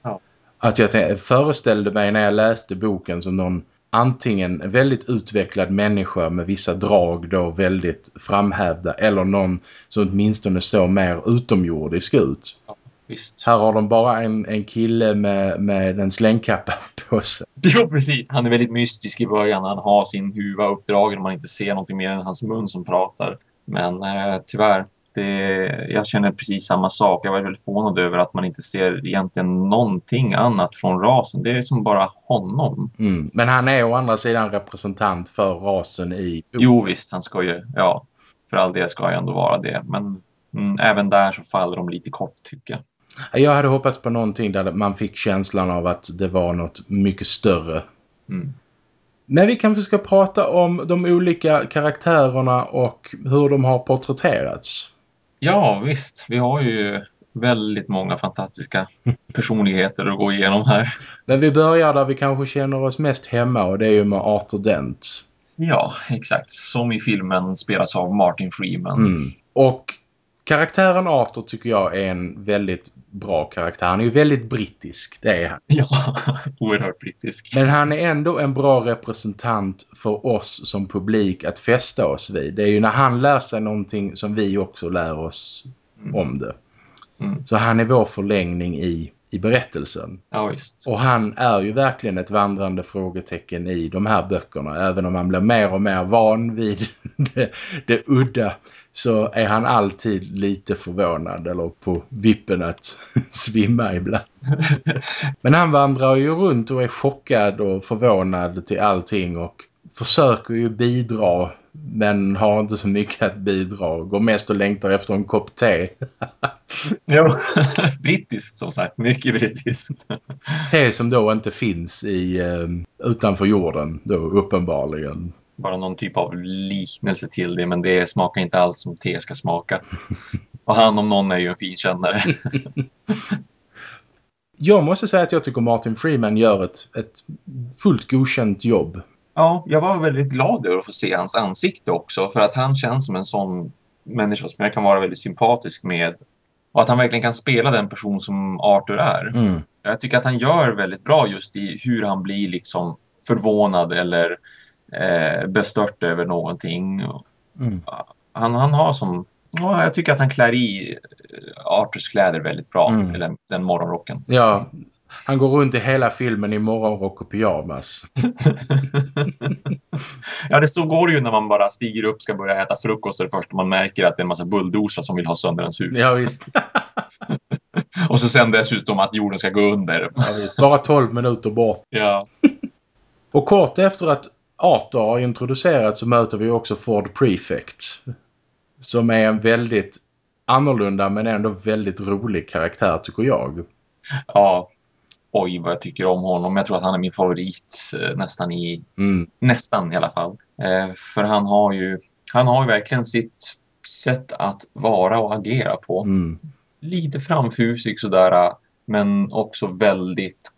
Ja. Att jag föreställde mig när jag läste boken som någon antingen en väldigt utvecklad människa med vissa drag då väldigt framhävda eller någon som åtminstone såg mer utomjordisk ut. Visst. Här har de bara en, en kille med, med en slängkappa på sig. Jo, precis. Han är väldigt mystisk i början. Han har sin huva uppdragen och man inte ser någonting mer än hans mun som pratar. Men eh, tyvärr, det, jag känner precis samma sak. Jag var väldigt förvånad över att man inte ser egentligen någonting annat från rasen. Det är som bara honom. Mm. Men han är å andra sidan representant för rasen i... Jo, visst, han ska ju, ja, för all det ska jag ändå vara det. Men mm, även där så faller de lite kort tycker jag. Jag hade hoppats på någonting där man fick känslan av att det var något mycket större. Mm. Men vi kanske ska prata om de olika karaktärerna och hur de har porträtterats. Ja, visst. Vi har ju väldigt många fantastiska personligheter att gå igenom här. Men vi börjar där vi kanske känner oss mest hemma och det är ju med Arthur Dent. Ja, exakt. Som i filmen spelas av Martin Freeman. Mm. Och karaktären Arthur tycker jag är en väldigt bra karaktär. Han är ju väldigt brittisk, det är han. Ja, oerhört brittisk. Men han är ändå en bra representant för oss som publik att fästa oss vid. Det är ju när han lär sig någonting som vi också lär oss om det. Mm. Så han är vår förlängning i, i berättelsen. Ja, visst. Och han är ju verkligen ett vandrande frågetecken i de här böckerna. Även om man blir mer och mer van vid det, det udda så är han alltid lite förvånad eller på vippen att svimma ibland. Men han vandrar ju runt och är chockad och förvånad till allting och försöker ju bidra men har inte så mycket att bidra. Går mest och längtar efter en kopp te. Jo, brittiskt som sagt. Mycket brittiskt. Te som då inte finns i, eh, utanför jorden då uppenbarligen. Bara någon typ av liknelse till det, men det smakar inte alls som te ska smaka. Och han om någon är ju en fin kännare. Jag måste säga att jag tycker Martin Freeman gör ett, ett fullt godkänt jobb. Ja, jag var väldigt glad över att få se hans ansikte också, för att han känns som en sån människa som jag kan vara väldigt sympatisk med. Och att han verkligen kan spela den person som Arthur är. Mm. Jag tycker att han gör väldigt bra just i hur han blir liksom förvånad eller eh, bestört över någonting. Mm. Han, han har som... Ja, jag tycker att han klär i eh, Arthurs kläder väldigt bra, Mm. eller den morgonrocken. Ja, han går runt i hela filmen i morgonrock och pyjamas. ja, det så går det ju när man bara stiger upp ska börja äta frukost och det första man märker att det är en massa bulldozrar som vill ha sönder ens hus. Ja, visst. Och så sen dessutom att jorden ska gå under. Ja. Bara 12 minuter bort. Ja, Och kort efter att Arthur har introducerats så möter vi också Ford Prefect. Som är en väldigt annorlunda men ändå väldigt rolig karaktär tycker jag. ja. Oj, vad jag tycker om honom. Jag tror att han är min favorit eh, nästan i Mm. Nästan i alla fall. Eh, för han har ju han har ju verkligen sitt sätt att vara och agera på. Mm. Lite framfusig sådär, men också väldigt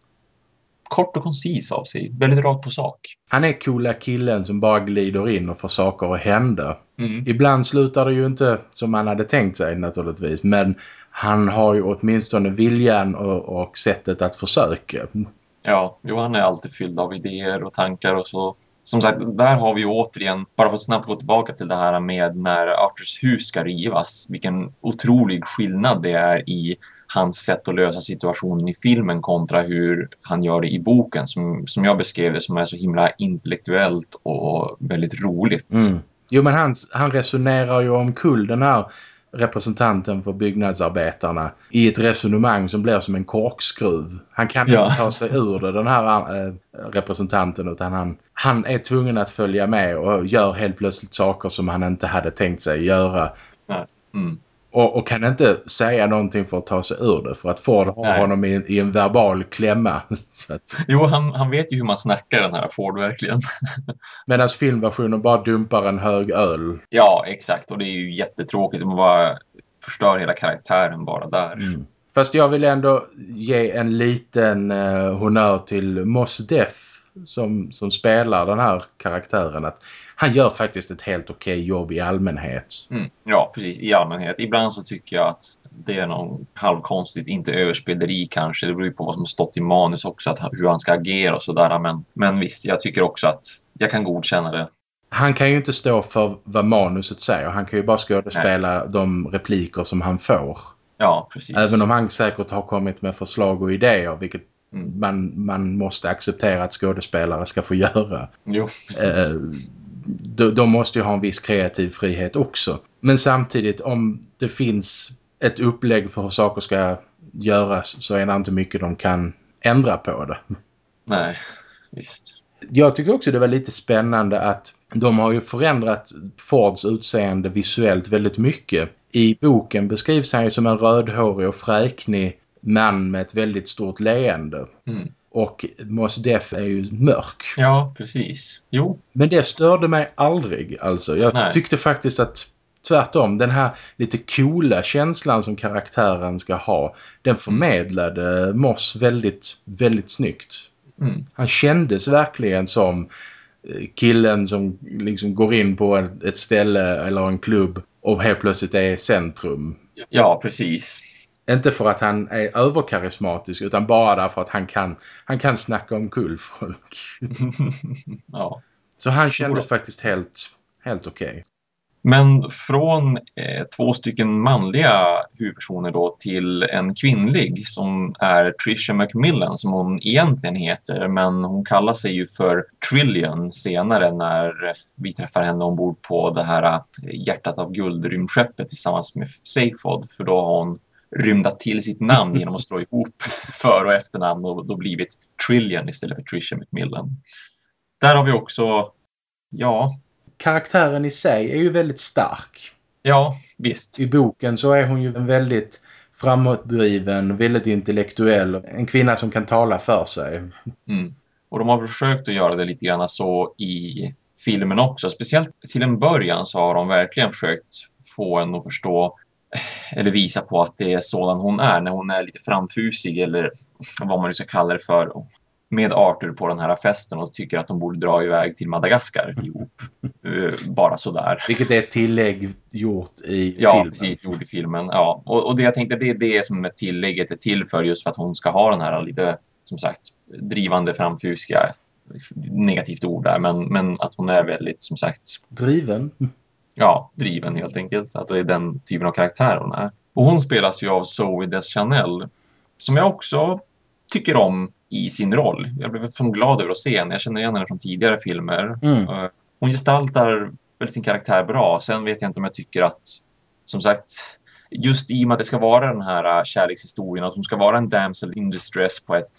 kort och koncis av sig. Väldigt rakt på sak. Han är coola killen som bara glider in och får saker att hända. Mm. Ibland slutar det ju inte som man hade tänkt sig naturligtvis. Men han har ju åtminstone viljan och, och sättet att försöka. Ja, jo, han är alltid fylld av idéer och tankar och så som sagt, där har vi ju återigen, bara för att snabbt gå tillbaka till det här med när Arthurs hus ska rivas, vilken otrolig skillnad det är i hans sätt att lösa situationen i filmen kontra hur han gör det i boken, som, som jag beskrev det som är så himla intellektuellt och väldigt roligt. Mm. Jo, men han, han resonerar ju omkull den här representanten för byggnadsarbetarna i ett resonemang som blir som en korkskruv. Han kan ja. inte ta sig ur det, den här äh, representanten, utan han, han är tvungen att följa med och gör helt plötsligt saker som han inte hade tänkt sig göra. Mm. Och, och, kan inte säga någonting för att ta sig ur det. För att Ford har Nej. honom i, i, en verbal klämma. Att... Jo, han, han vet ju hur man snackar den här Ford verkligen. Medan filmversionen bara dumpar en hög öl. Ja, exakt. Och det är ju jättetråkigt. Man bara förstör hela karaktären bara där. Mm. Fast jag vill ändå ge en liten uh, honör till Mos Def som, som spelar den här karaktären. Att han gör faktiskt ett helt okej okay jobb i allmänhet. Mm, ja, precis. I allmänhet. Ibland så tycker jag att det är någon halvkonstigt, inte överspelleri kanske. Det beror ju på vad som har stått i manus också, att, hur han ska agera och sådär. Men, men visst, jag tycker också att jag kan godkänna det. Han kan ju inte stå för vad manuset säger. Han kan ju bara skådespela Nej. de repliker som han får. Ja, precis. Även om han säkert har kommit med förslag och idéer, vilket mm. man, man måste acceptera att skådespelare ska få göra. Jo, precis. Eh, de, de måste ju ha en viss kreativ frihet också. Men samtidigt om det finns ett upplägg för hur saker ska göras så är det inte mycket de kan ändra på det. Nej, visst. Jag tycker också det var lite spännande att de har ju förändrat Fords utseende visuellt väldigt mycket. I boken beskrivs han ju som en rödhårig och fräknig man med ett väldigt stort leende. Mm. Och Mos Def är ju mörk. Ja, precis. Jo. Men det störde mig aldrig alltså. Jag Nej. tyckte faktiskt att tvärtom, den här lite coola känslan som karaktären ska ha, den mm. förmedlade Moss väldigt, väldigt snyggt. Mm. Han kändes verkligen som eh, killen som liksom går in på ett ställe eller en klubb och helt plötsligt är centrum. Ja, precis. Inte för att han är överkarismatisk utan bara därför att han kan, han kan snacka om kull folk. ja. Så han kändes faktiskt helt, helt okej. Okay. Men från eh, två stycken manliga huvudpersoner då till en kvinnlig som är Trisha Macmillan som hon egentligen heter men hon kallar sig ju för Trillion senare när vi träffar henne ombord på det här eh, hjärtat av guldrymdskeppet tillsammans med Seyfod för då har hon rymdat till sitt namn genom att slå ihop för- och efternamn och då blivit Trillion istället för Trisha McMillan. Där har vi också, ja... Karaktären i sig är ju väldigt stark. Ja, visst. I boken så är hon ju en väldigt framåtdriven, väldigt intellektuell. En kvinna som kan tala för sig. Mm. Och de har försökt att göra det lite grann så i filmen också. Speciellt till en början så har de verkligen försökt få en att förstå eller visa på att det är sådan hon är när hon är lite framfusig eller vad man nu ska kalla det för med Arthur på den här festen och tycker att de borde dra iväg till Madagaskar ihop. Eh, bara sådär. Vilket är ett tillägg gjort i ja, filmen. Ja, precis. Gjort i filmen. Ja. Och, och det jag tänkte, det är det som är tillägget är till för just för att hon ska ha den här lite, som sagt, drivande framfusiga negativt ord där, men, men att hon är väldigt, som sagt... Driven? Ja, driven helt enkelt. Att det är den typen av karaktär hon är. Och hon spelas ju av Zoe Deschanel som jag också tycker om i sin roll. Jag blev som glad över att se henne. Jag känner igen henne från tidigare filmer. Mm. Hon gestaltar väl sin karaktär bra. Sen vet jag inte om jag tycker att, som sagt, just i och med att det ska vara den här kärlekshistorien, att hon ska vara en damsel in distress på ett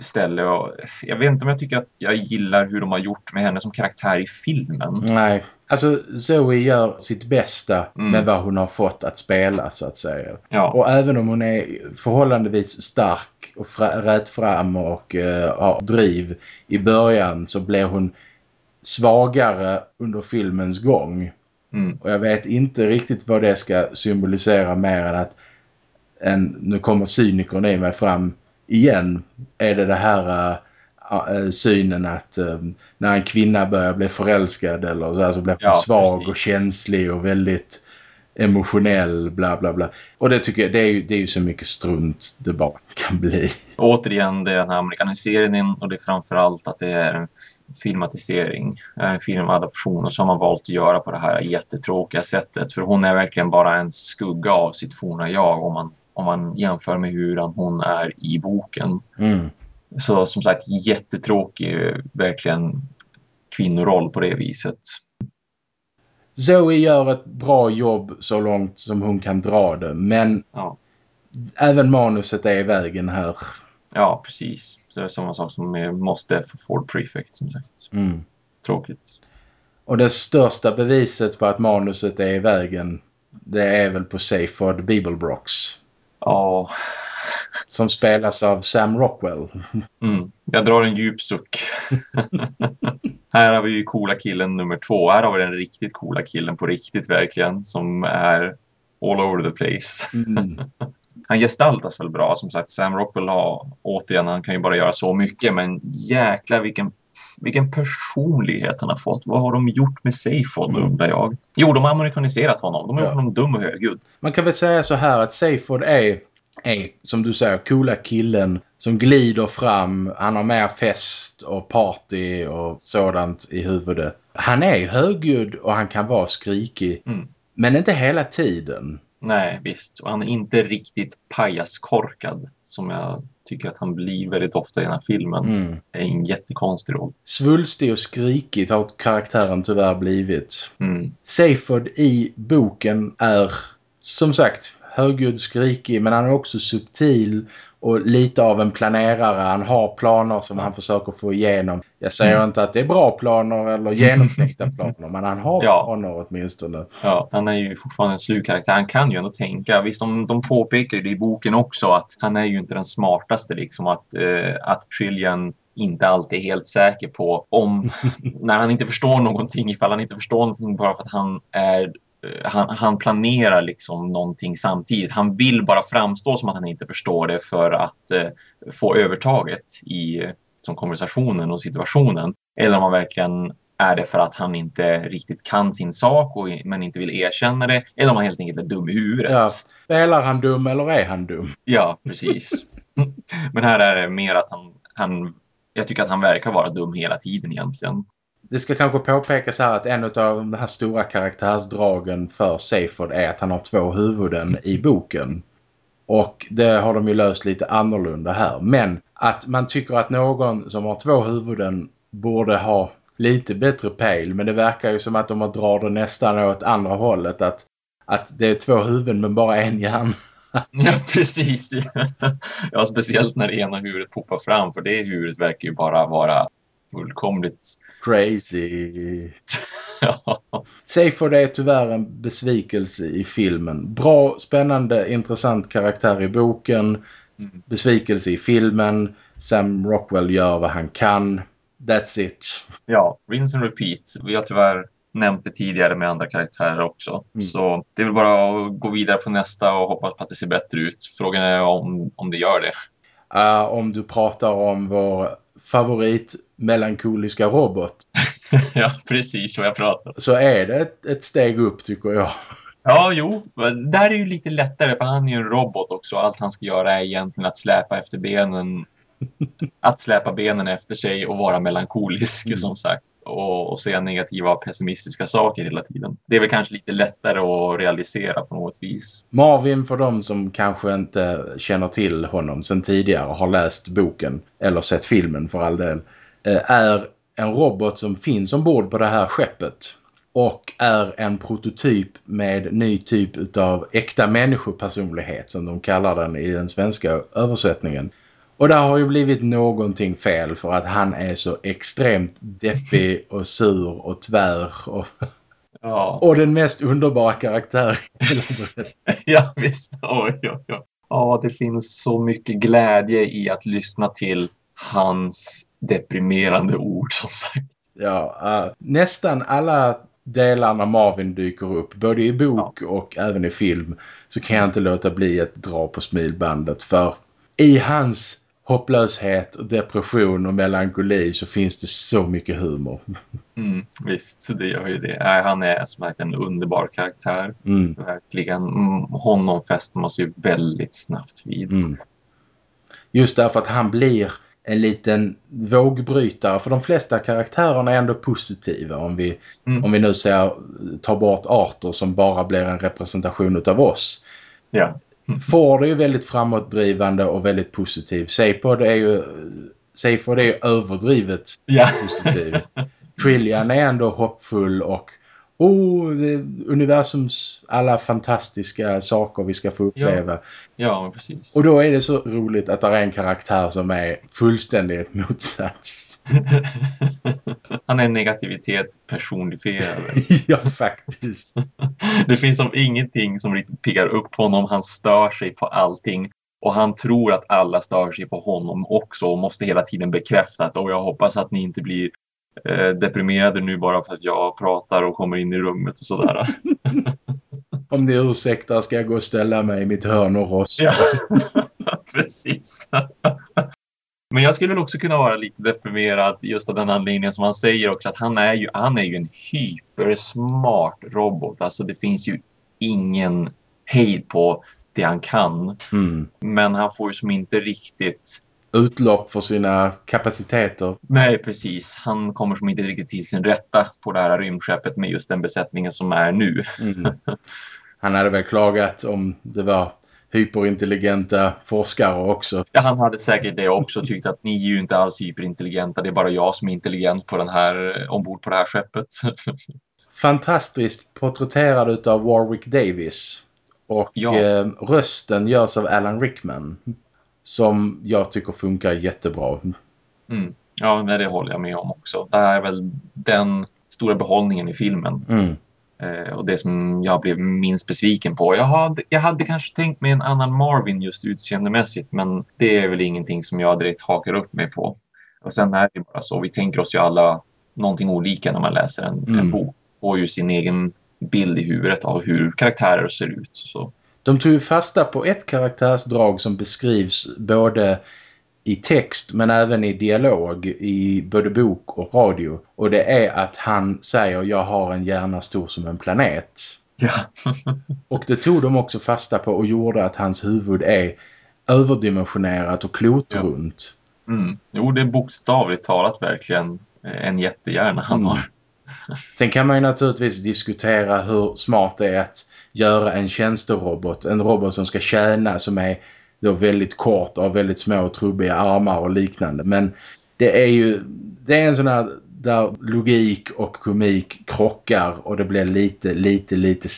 ställe. Och jag vet inte om jag tycker att jag gillar hur de har gjort med henne som karaktär i filmen. Nej, Alltså Zoe gör sitt bästa mm. med vad hon har fått att spela så att säga. Ja. Och även om hon är förhållandevis stark och rätt fram och uh, har driv i början så blir hon svagare under filmens gång. Mm. Och jag vet inte riktigt vad det ska symbolisera mer än att en, nu kommer cynikern i mig fram igen. Är det det här... Uh, Eh, synen att um, när en kvinna börjar bli förälskad eller så, här, så blir hon ja, svag precis. och känslig och väldigt emotionell, bla bla bla. Och det tycker jag, det är ju, det är ju så mycket strunt det bara kan bli. Återigen, det är den här amerikaniseringen och det är framförallt att det är en, filmatisering, en filmadaption och så har man valt att göra på det här jättetråkiga sättet. För hon är verkligen bara en skugga av sitt forna jag om man, om man jämför med hur hon är i boken. Mm. Så som sagt, jättetråkig, verkligen kvinnoroll på det viset. Zoe gör ett bra jobb så långt som hon kan dra det. Men Ja. även manuset är i vägen här. Ja, precis. Så det är samma sak som med måste för Ford Prefect som sagt. Mm. Tråkigt. Och det största beviset på att manuset är i vägen det är väl på Seyford Bibelbrox. Ja, Som spelas av Sam Rockwell. mm. jag drar en djup suck. här har vi ju coola killen nummer två. Här har vi den riktigt coola killen på riktigt verkligen. Som är all over the place. Mm. Han gestaltas väl bra som sagt. Sam Rockwell har återigen, han kan ju bara göra så mycket. Men jäklar vilken, vilken personlighet han har fått. Vad har de gjort med Seyford Mm. undrar jag. Jo, de har amerikaniserat honom. De har Ja. gjort honom dum och högljudd. Man kan väl säga så här att Seyford är, är, som du säger, coola killen som glider fram. Han har mer fest och party och sådant i huvudet. Han är högljudd och han kan vara skrikig. Mm. Men inte hela tiden. Nej, visst. Och han är inte riktigt pajaskorkad som jag tycker att han blir väldigt ofta i den här filmen. Mm. Det är en jättekonstig roll. Svulstig och skrikigt har karaktären tyvärr blivit. Mm. Seyford i boken är som sagt högljudd, skrikig men han är också subtil och lite av en planerare. Han har planer som han försöker få igenom. Jag säger Mm. inte att det är bra planer eller genomtänkta planer men han har Ja. planer åtminstone. Ja, han är ju fortfarande en slug karaktär. Han kan ju ändå tänka. Visst, de, de påpekar det i boken också att han är ju inte den smartaste liksom. Att, eh, att Trillian inte alltid är helt säker på om när han inte förstår någonting, ifall han inte förstår någonting bara för att han är han, han planerar liksom någonting samtidigt. Han vill bara framstå som att han inte förstår det för att eh, få övertaget i eh, som konversationen och situationen. Eller om han verkligen är det för att han inte riktigt kan sin sak och, men inte vill erkänna det? Eller om han helt enkelt är dum i huvudet? Ja. Spelar han dum eller är han dum? Ja, precis. Men här är det mer att han, han... Jag tycker att han verkar vara dum hela tiden egentligen. Det ska kanske påpekas här att en av de här stora karaktärsdragen för Seyford är att han har två huvuden i boken. Och det har de ju löst lite annorlunda här. Men att man tycker att någon som har två huvuden borde ha lite bättre pejl. Men det verkar ju som att de drar det nästan åt andra hållet. Att, att det är två huvuden men bara en hjärna. Ja, precis. Ja, speciellt när det ena huvudet poppar fram. För det huvudet verkar ju bara vara fullkomligt... Crazy. Ja, Seyford är tyvärr en besvikelse i filmen. Bra, spännande, intressant karaktär i boken. Mm. Besvikelse i filmen. Sam Rockwell gör vad han kan. That's it. ja rinse and repeat. Vi har tyvärr nämnt det tidigare med andra karaktärer också. Mm. Så det är väl bara att gå vidare på nästa och hoppas på att det ser bättre ut. Frågan är om, om det gör det. Uh, om du pratar om vår favorit melankoliska robot ja, precis vad jag pratar så är det ett, ett steg upp tycker jag. Ja, jo. Där är ju lite lättare för han är ju en robot också. Allt han ska göra är egentligen att släpa efter benen. Att släpa benen efter sig och vara melankolisk Mm. som sagt. Och, och säga negativa och pessimistiska saker hela tiden. Det är väl kanske lite lättare att realisera på något vis. Marvin för de som kanske inte känner till honom sedan tidigare har läst boken eller sett filmen för all del eh, är en robot som finns ombord på det här skeppet och är en prototyp med ny typ utav äkta människopersonlighet som de kallar den i den svenska översättningen. Och det har ju blivit någonting fel för att han är så extremt deppig och sur och tvär och, Ja, och den mest underbara karaktären. ja visst. Oj, oj, oj. Ja, det finns så mycket glädje i att lyssna till hans deprimerande ord som sagt. Ja, eh, nästan alla delar när Marvin dyker upp, både i bok och även i film, så kan jag inte låta bli att dra på smilbandet. För i hans hopplöshet, och depression och melankoli så finns det så mycket humor. Mm, visst, det gör ju det. Han är som sagt en underbar karaktär. Mm, Verkligen. Mm, honom fäster man sig ju väldigt snabbt vid. mm. Just därför att han blir en liten vågbrytare. För de flesta karaktärerna är ändå positiva. Om vi, Mm. om vi nu ser, tar bort Arthur som bara blir en representation utav oss. Ja. Ford är ju väldigt framåtdrivande och väldigt positiv. Seiford är ju, Seiford är ju överdrivet Ja. positiv. Trillian är ändå hoppfull och oh, universums alla fantastiska saker vi ska få uppleva. ja, men precis. Och då är det så roligt att det är en karaktär som är fullständigt motsats. Han är negativitet personifierad. ja, faktiskt. Det finns som ingenting som riktigt piggar upp honom. Han stör sig på allting. Och han tror att alla stör sig på honom också och måste hela tiden bekräfta att jag hoppas att ni inte blir eh, deprimerade nu bara för att jag pratar och kommer in i rummet och sådär. Om ni ursäktar ska jag gå och ställa mig i mitt hörn och rosta. Ja, precis. Men jag skulle också kunna vara lite deprimerad just av den anledningen som han säger också att han är ju, han är ju en hypersmart robot. Alltså det finns ju ingen hejd på det han kan. Mm. Men han får ju som inte riktigt... Utlopp för sina kapaciteter. Nej, precis. Han kommer som inte riktigt till sin rätta på det här rymdskeppet med just den besättningen som är nu. Mm. Han hade väl klagat om det var hyperintelligenta forskare också. Ja, han hade säkert det också tyckt att ni är ju inte alls hyperintelligenta. Det är bara jag som är intelligent på den här, ombord på det här skeppet. Fantastiskt porträtterad utav Warwick Davis. Och Ja. eh, rösten görs av Alan Rickman. Som jag tycker funkar jättebra. Mm. Ja, det håller jag med om också. Det här är väl den stora behållningen i filmen. Mm. Eh, och det som jag blev minst besviken på. Jag hade, jag hade kanske tänkt mig en annan Marvin just utseendemässigt. Men det är väl ingenting som jag direkt hakar upp mig på. Och sen är det bara så. Vi tänker oss ju alla någonting olika när man läser en, Mm. en bok. Får ju sin egen bild i huvudet av hur karaktärer ser ut. Så. De tog fasta på ett karaktärsdrag som beskrivs både i text men även i dialog i både bok och radio. Och det är att han säger jag har en hjärna stor som en planet. Ja. Och det tog de också fasta på och gjorde att hans huvud är överdimensionerat och klotrunt. Mm. Jo, det är bokstavligt talat verkligen eh, en jättehjärna han Mm. har. Sen kan man ju naturligtvis diskutera hur smart det är att göra en tjänsterobot. En robot som ska tjäna som är då väldigt kort och har väldigt små och trubbiga armar och liknande. Men det är ju det är en sån här där logik och komik krockar och det blir lite, lite, lite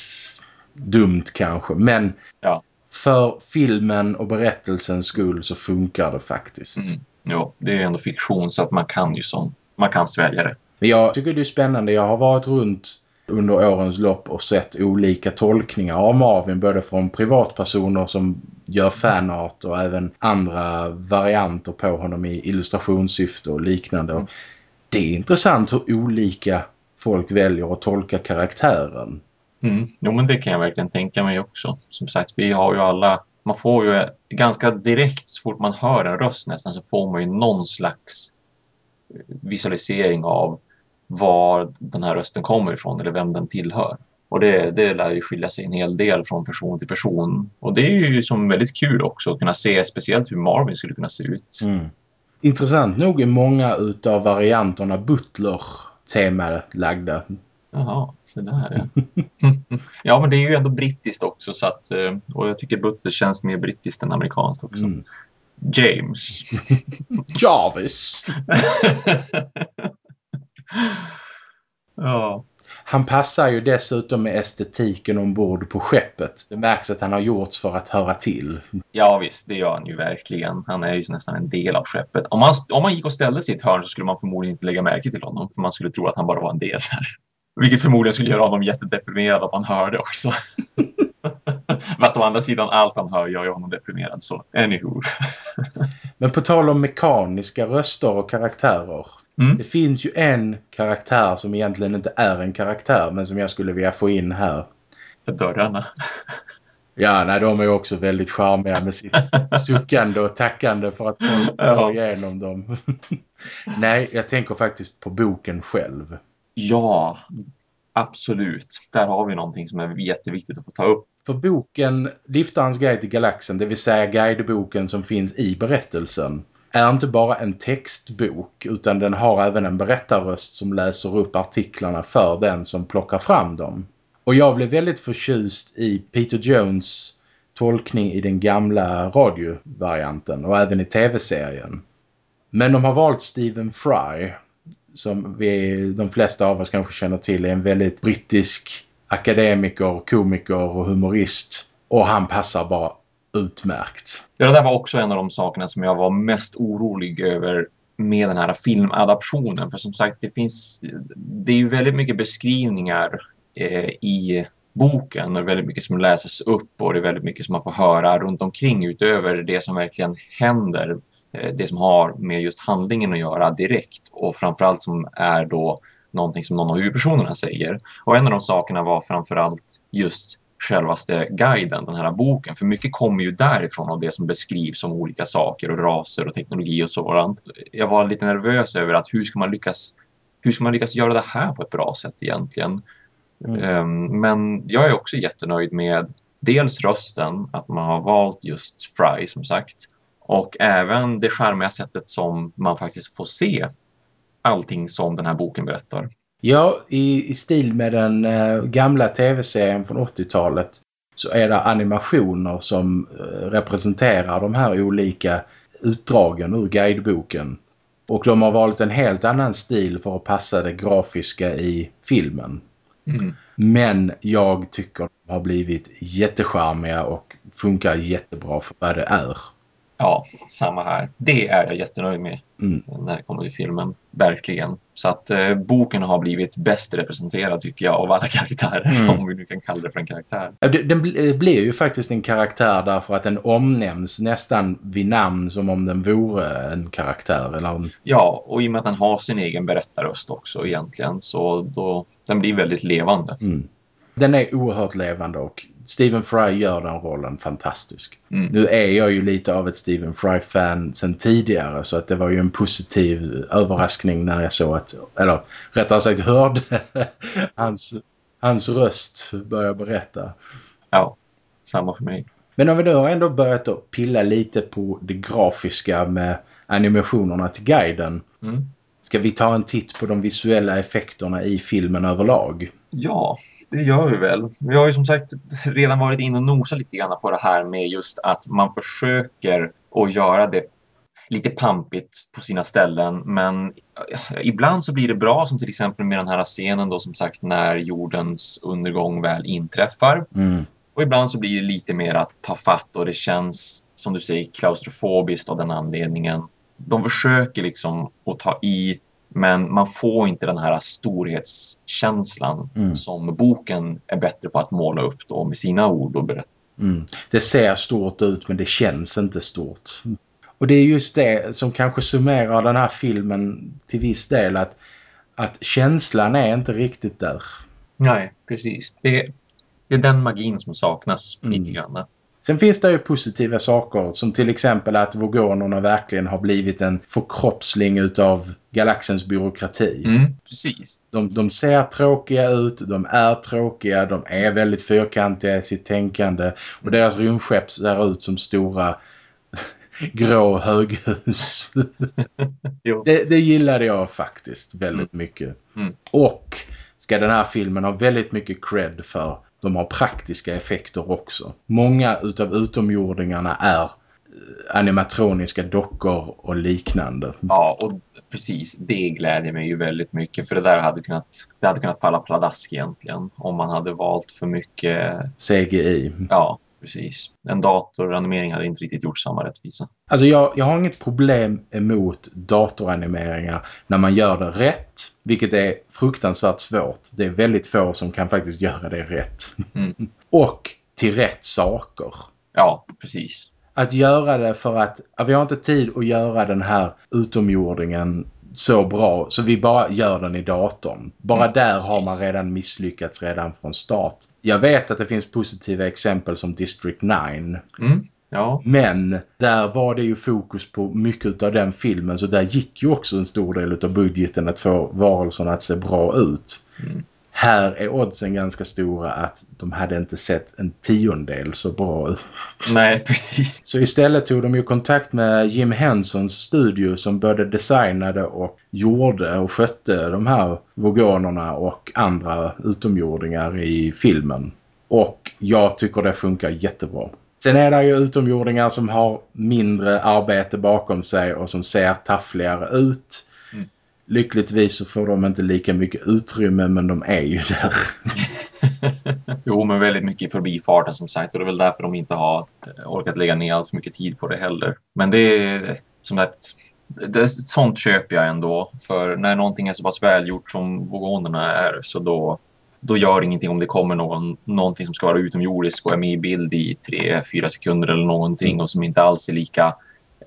dumt kanske. Men Ja. för filmen och berättelsens skull så funkar det faktiskt. Mm. Jo, det är ändå fiktion så att man kan ju som, man kan svälja det. Jag tycker det är spännande. Jag har varit runt under årens lopp och sett olika tolkningar av Marvin. Både från privatpersoner som gör fanart och även andra varianter på honom i illustrationssyfte och liknande. Och det är intressant hur olika folk väljer att tolka karaktären. Mm. Jo, men det kan jag verkligen tänka mig också. Som sagt, vi har ju alla, man får ju ganska direkt så fort man hör en röst nästan så får man ju någon slags visualisering av var den här rösten kommer ifrån eller vem den tillhör. Och det, det lär ju skilja sig en hel del från person till person. Och det är ju som väldigt kul också att kunna se speciellt hur Marvin skulle kunna se ut. Mm. Intressant nog är många utav varianterna Butler-temalagda. Jaha, så där ja. ja, men det är ju ändå brittiskt också så att, eh, och jag tycker Butler känns mer brittiskt än amerikanskt också. Mm. James. Jarvis! ja. Han passar ju dessutom med estetiken ombord på skeppet. Det märks att han har gjorts för att höra till. ja, visst, det gör han ju verkligen. Han är ju nästan en del av skeppet. Om man, om man gick och ställde sig i ett hörn så skulle man förmodligen inte lägga märke till honom för man skulle tro att han bara var en del där. Vilket förmodligen skulle göra honom jättedeprimerad att man hörde också. Fast å andra sidan, allt han hör gör ju honom deprimerad. Så anywho. Men på tal om mekaniska röster och karaktärer. Mm. Det finns ju en karaktär som egentligen inte är en karaktär men som jag skulle vilja få in här. Dörrarna. Ja, nej, de är ju också väldigt charmiga med sitt suckande och tackande för att folk går igenom dem. nej, jag tänker faktiskt på boken själv. Ja, absolut. Där har vi någonting som är jätteviktigt att få ta upp. För boken Liftarens guide till galaxen, det vill säga guideboken som finns i berättelsen, är inte bara en textbok utan den har även en berättarröst som läser upp artiklarna för den som plockar fram dem. Och jag blev väldigt förtjust i Peter Jones tolkning i den gamla radiovarianten och även i tv-serien. Men de har valt Stephen Fry som vi, de flesta av oss kanske känner till är en väldigt brittisk akademiker, komiker och humorist. Och han passar bara utmärkt. Ja, det där var också en av de sakerna som jag var mest orolig över med den här filmadaptionen. För som sagt, det finns det är ju väldigt mycket beskrivningar eh, i boken och väldigt mycket som läses upp och det är väldigt mycket som man får höra runt omkring utöver det som verkligen händer. Eh, det som har med just handlingen att göra direkt och framförallt som är då någonting som någon av huvudpersonerna säger. Och en av de sakerna var framförallt just självaste guiden, den här boken. För mycket kommer ju därifrån av det som beskrivs som olika saker och raser och teknologi och sådant. Jag var lite nervös över att hur ska man lyckas, hur ska man lyckas göra det här på ett bra sätt egentligen? Mm. Um, men jag är också jättenöjd med dels rösten, att man har valt just Fry som sagt. Och även det skärmiga sättet som man faktiskt får se allting som den här boken berättar. Ja, i, i stil med den eh, gamla tv-serien från 80-talet så är det animationer som eh, representerar de här olika utdragen ur guideboken. Och de har valt en helt annan stil för att passa det grafiska i filmen. Mm. Men jag tycker de har blivit jättecharmiga och funkar jättebra för vad det är. Ja, samma här. Det är jag jättenöjd med mm. när det kommer till filmen. Verkligen. Så att eh, boken har blivit bäst representerad tycker jag av alla karaktärer. Mm. Om vi nu kan kalla det för en karaktär. Den blir ju faktiskt en karaktär därför att den omnämns nästan vid namn som om den vore en karaktär. Eller en... Ja, och i och med att den har sin egen berättarröst också egentligen. Så då, den blir väldigt levande. Mm. Den är oerhört levande och Stephen Fry gör den rollen fantastisk. Mm. Nu är jag ju lite av ett Stephen Fry-fan sen tidigare så att det var ju en positiv överraskning när jag såg att, eller rättare sagt hörde hans, hans röst börja berätta. Ja, samma för mig. Men om vi nu har ändå börjat att pilla lite på det grafiska med animationerna till guiden. Mm. Ska vi ta en titt på de visuella effekterna i filmen överlag? Ja, det gör vi väl. Vi har ju som sagt redan varit inne och nosat lite grann på det här med just att man försöker att göra det lite pampigt på sina ställen men ibland så blir det bra som till exempel med den här scenen då som sagt när jordens undergång väl inträffar. Mm. Och ibland så blir det lite mer att ta fatt och det känns som du säger klaustrofobiskt av den anledningen. De försöker liksom att ta i men man får inte den här storhetskänslan mm. som boken är bättre på att måla upp då med sina ord och berätta. Mm. Det ser stort ut men det känns inte stort. Och det är just det som kanske summerar den här filmen till viss del att, att känslan är inte riktigt där. Nej, precis. Det, det är den magin som saknas mm. lite grann. Sen finns det ju positiva saker som till exempel att Vogonerna verkligen har blivit en förkroppsling utav galaxens byråkrati. Mm, precis. De, de ser tråkiga ut, de är tråkiga, de är väldigt fyrkantiga i sitt tänkande och deras rymdskepp ser ut som stora grå höghus. det, det gillade jag faktiskt väldigt mm. mycket. Mm. Och ska den här filmen ha väldigt mycket cred för de har praktiska effekter också. Många utav utomjordingarna är eh, animatroniska dockor och liknande. Ja, och precis. Det gläder mig ju väldigt mycket. För det där hade kunnat, det hade kunnat falla pladask egentligen. Om man hade valt för mycket... CGI. Ja, precis. En datoranimering hade inte riktigt gjort samma rättvisa. Alltså jag, jag har inget problem emot datoranimeringar när man gör det rätt. Vilket är fruktansvärt svårt. Det är väldigt få som kan faktiskt göra det rätt. Mm. Och till rätt saker. Ja, precis. Att göra det för att ja, vi har inte tid att göra den här utomjordingen så bra så vi bara gör den i datorn. Bara mm, där precis. har man redan misslyckats redan från start. Jag vet att det finns positiva exempel som District 9. Mm, ja. Men där var det ju fokus på mycket av den filmen så där gick ju också en stor del av budgeten att få varelserna att se bra ut. Mm. Här är oddsen ganska stora att de hade inte sett en tiondel så bra ut. Nej, precis. Så istället tog de ju kontakt med Jim Hensons studio som både designade och gjorde och skötte de här vogonerna och andra utomjordingar i filmen. Och jag tycker det funkar jättebra. Sen är det ju utomjordingar som har mindre arbete bakom sig och som ser taffligare ut. Lyckligtvis så får de inte lika mycket utrymme men de är ju där. jo men väldigt mycket förbifarten som sagt och det är väl därför de inte har orkat lägga ner allt för mycket tid på det heller. Men det är som sagt det, sånt köper jag ändå för när någonting är så pass välgjort som vogonerna är så då då gör det ingenting om det kommer någon, någonting som ska vara utomjordisk och är med i bild i tre, fyra sekunder eller någonting mm. och som inte alls är lika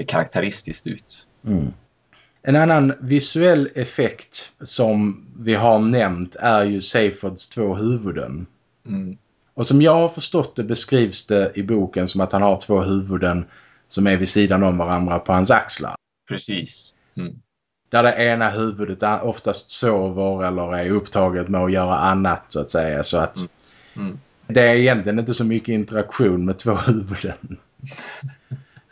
karaktäristiskt ut. Mm. En annan visuell effekt som vi har nämnt är ju Seyfords två huvuden. Mm. Och som jag har förstått det beskrivs det i boken som att han har två huvuden som är vid sidan om varandra på hans axlar. Precis. Mm. Där det ena huvudet oftast sover eller är upptaget med att göra annat så att säga. Så att mm. Mm. det är egentligen inte så mycket interaktion med två huvuden.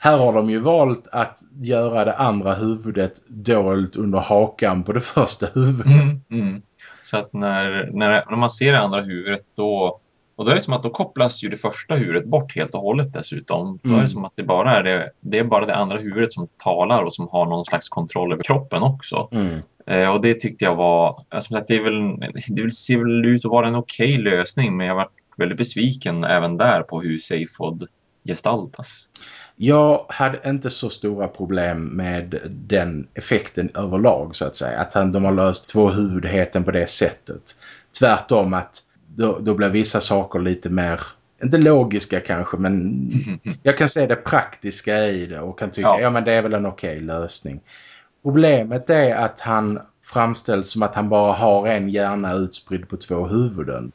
Här har de ju valt att göra det andra huvudet dolt under hakan på det första huvudet. Mm, mm. Så att när, när, när man ser det andra huvudet då och då är det som att då kopplas ju det första huvudet bort helt och hållet dessutom. Då är det mm. som att det bara är det, det är bara det andra huvudet som talar och som har någon slags kontroll över kroppen också. Mm. Eh, och det tyckte jag var, som sagt det, är väl, det ser väl ut att vara en okej okay lösning men jag var väldigt besviken även där på hur Seyfod gestaltas. Jag hade inte så stora problem med den effekten överlag så att säga. Att de har löst två huvudheten på det sättet. Tvärtom att då, då blir vissa saker lite mer, inte logiska kanske, men jag kan se det praktiska i det och kan tycka, ja, ja men det är väl en okej okay lösning. Problemet är att han framställs som att han bara har en hjärna utspridd på två huvuden.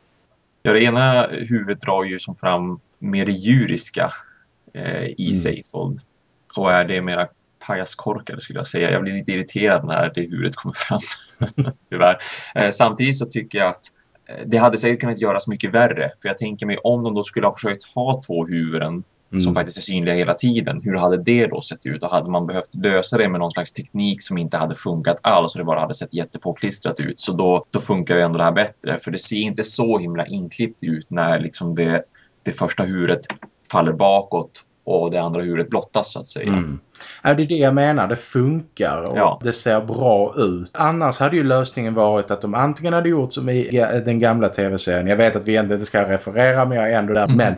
Ja, det ena huvudet drar ju som fram mer det djuriska eh, i mm. Seyfold. Och är det mera pajaskorkade skulle jag säga. Jag blir lite irriterad när det huvudet kommer fram. Tyvärr. Eh, samtidigt så tycker jag att det hade säkert kunnat göras mycket värre. För jag tänker mig om de då skulle ha försökt ha två huvuden mm. som faktiskt är synliga hela tiden. Hur hade det då sett ut? Och hade man behövt lösa det med någon slags teknik som inte hade funkat alls och det bara hade sett jättepåklistrat ut. Så då, då funkar ju ändå det här bättre. För det ser inte så himla inklippt ut när liksom det, det första huvudet faller bakåt och det andra huvudet blottas så att säga. Mm. Ja, det är det jag menar. Det funkar och ja. det ser bra ut. Annars hade ju lösningen varit att de antingen hade gjort som i den gamla tv-serien. Jag vet att vi egentligen inte ska referera men jag är ändå där. Mm. Men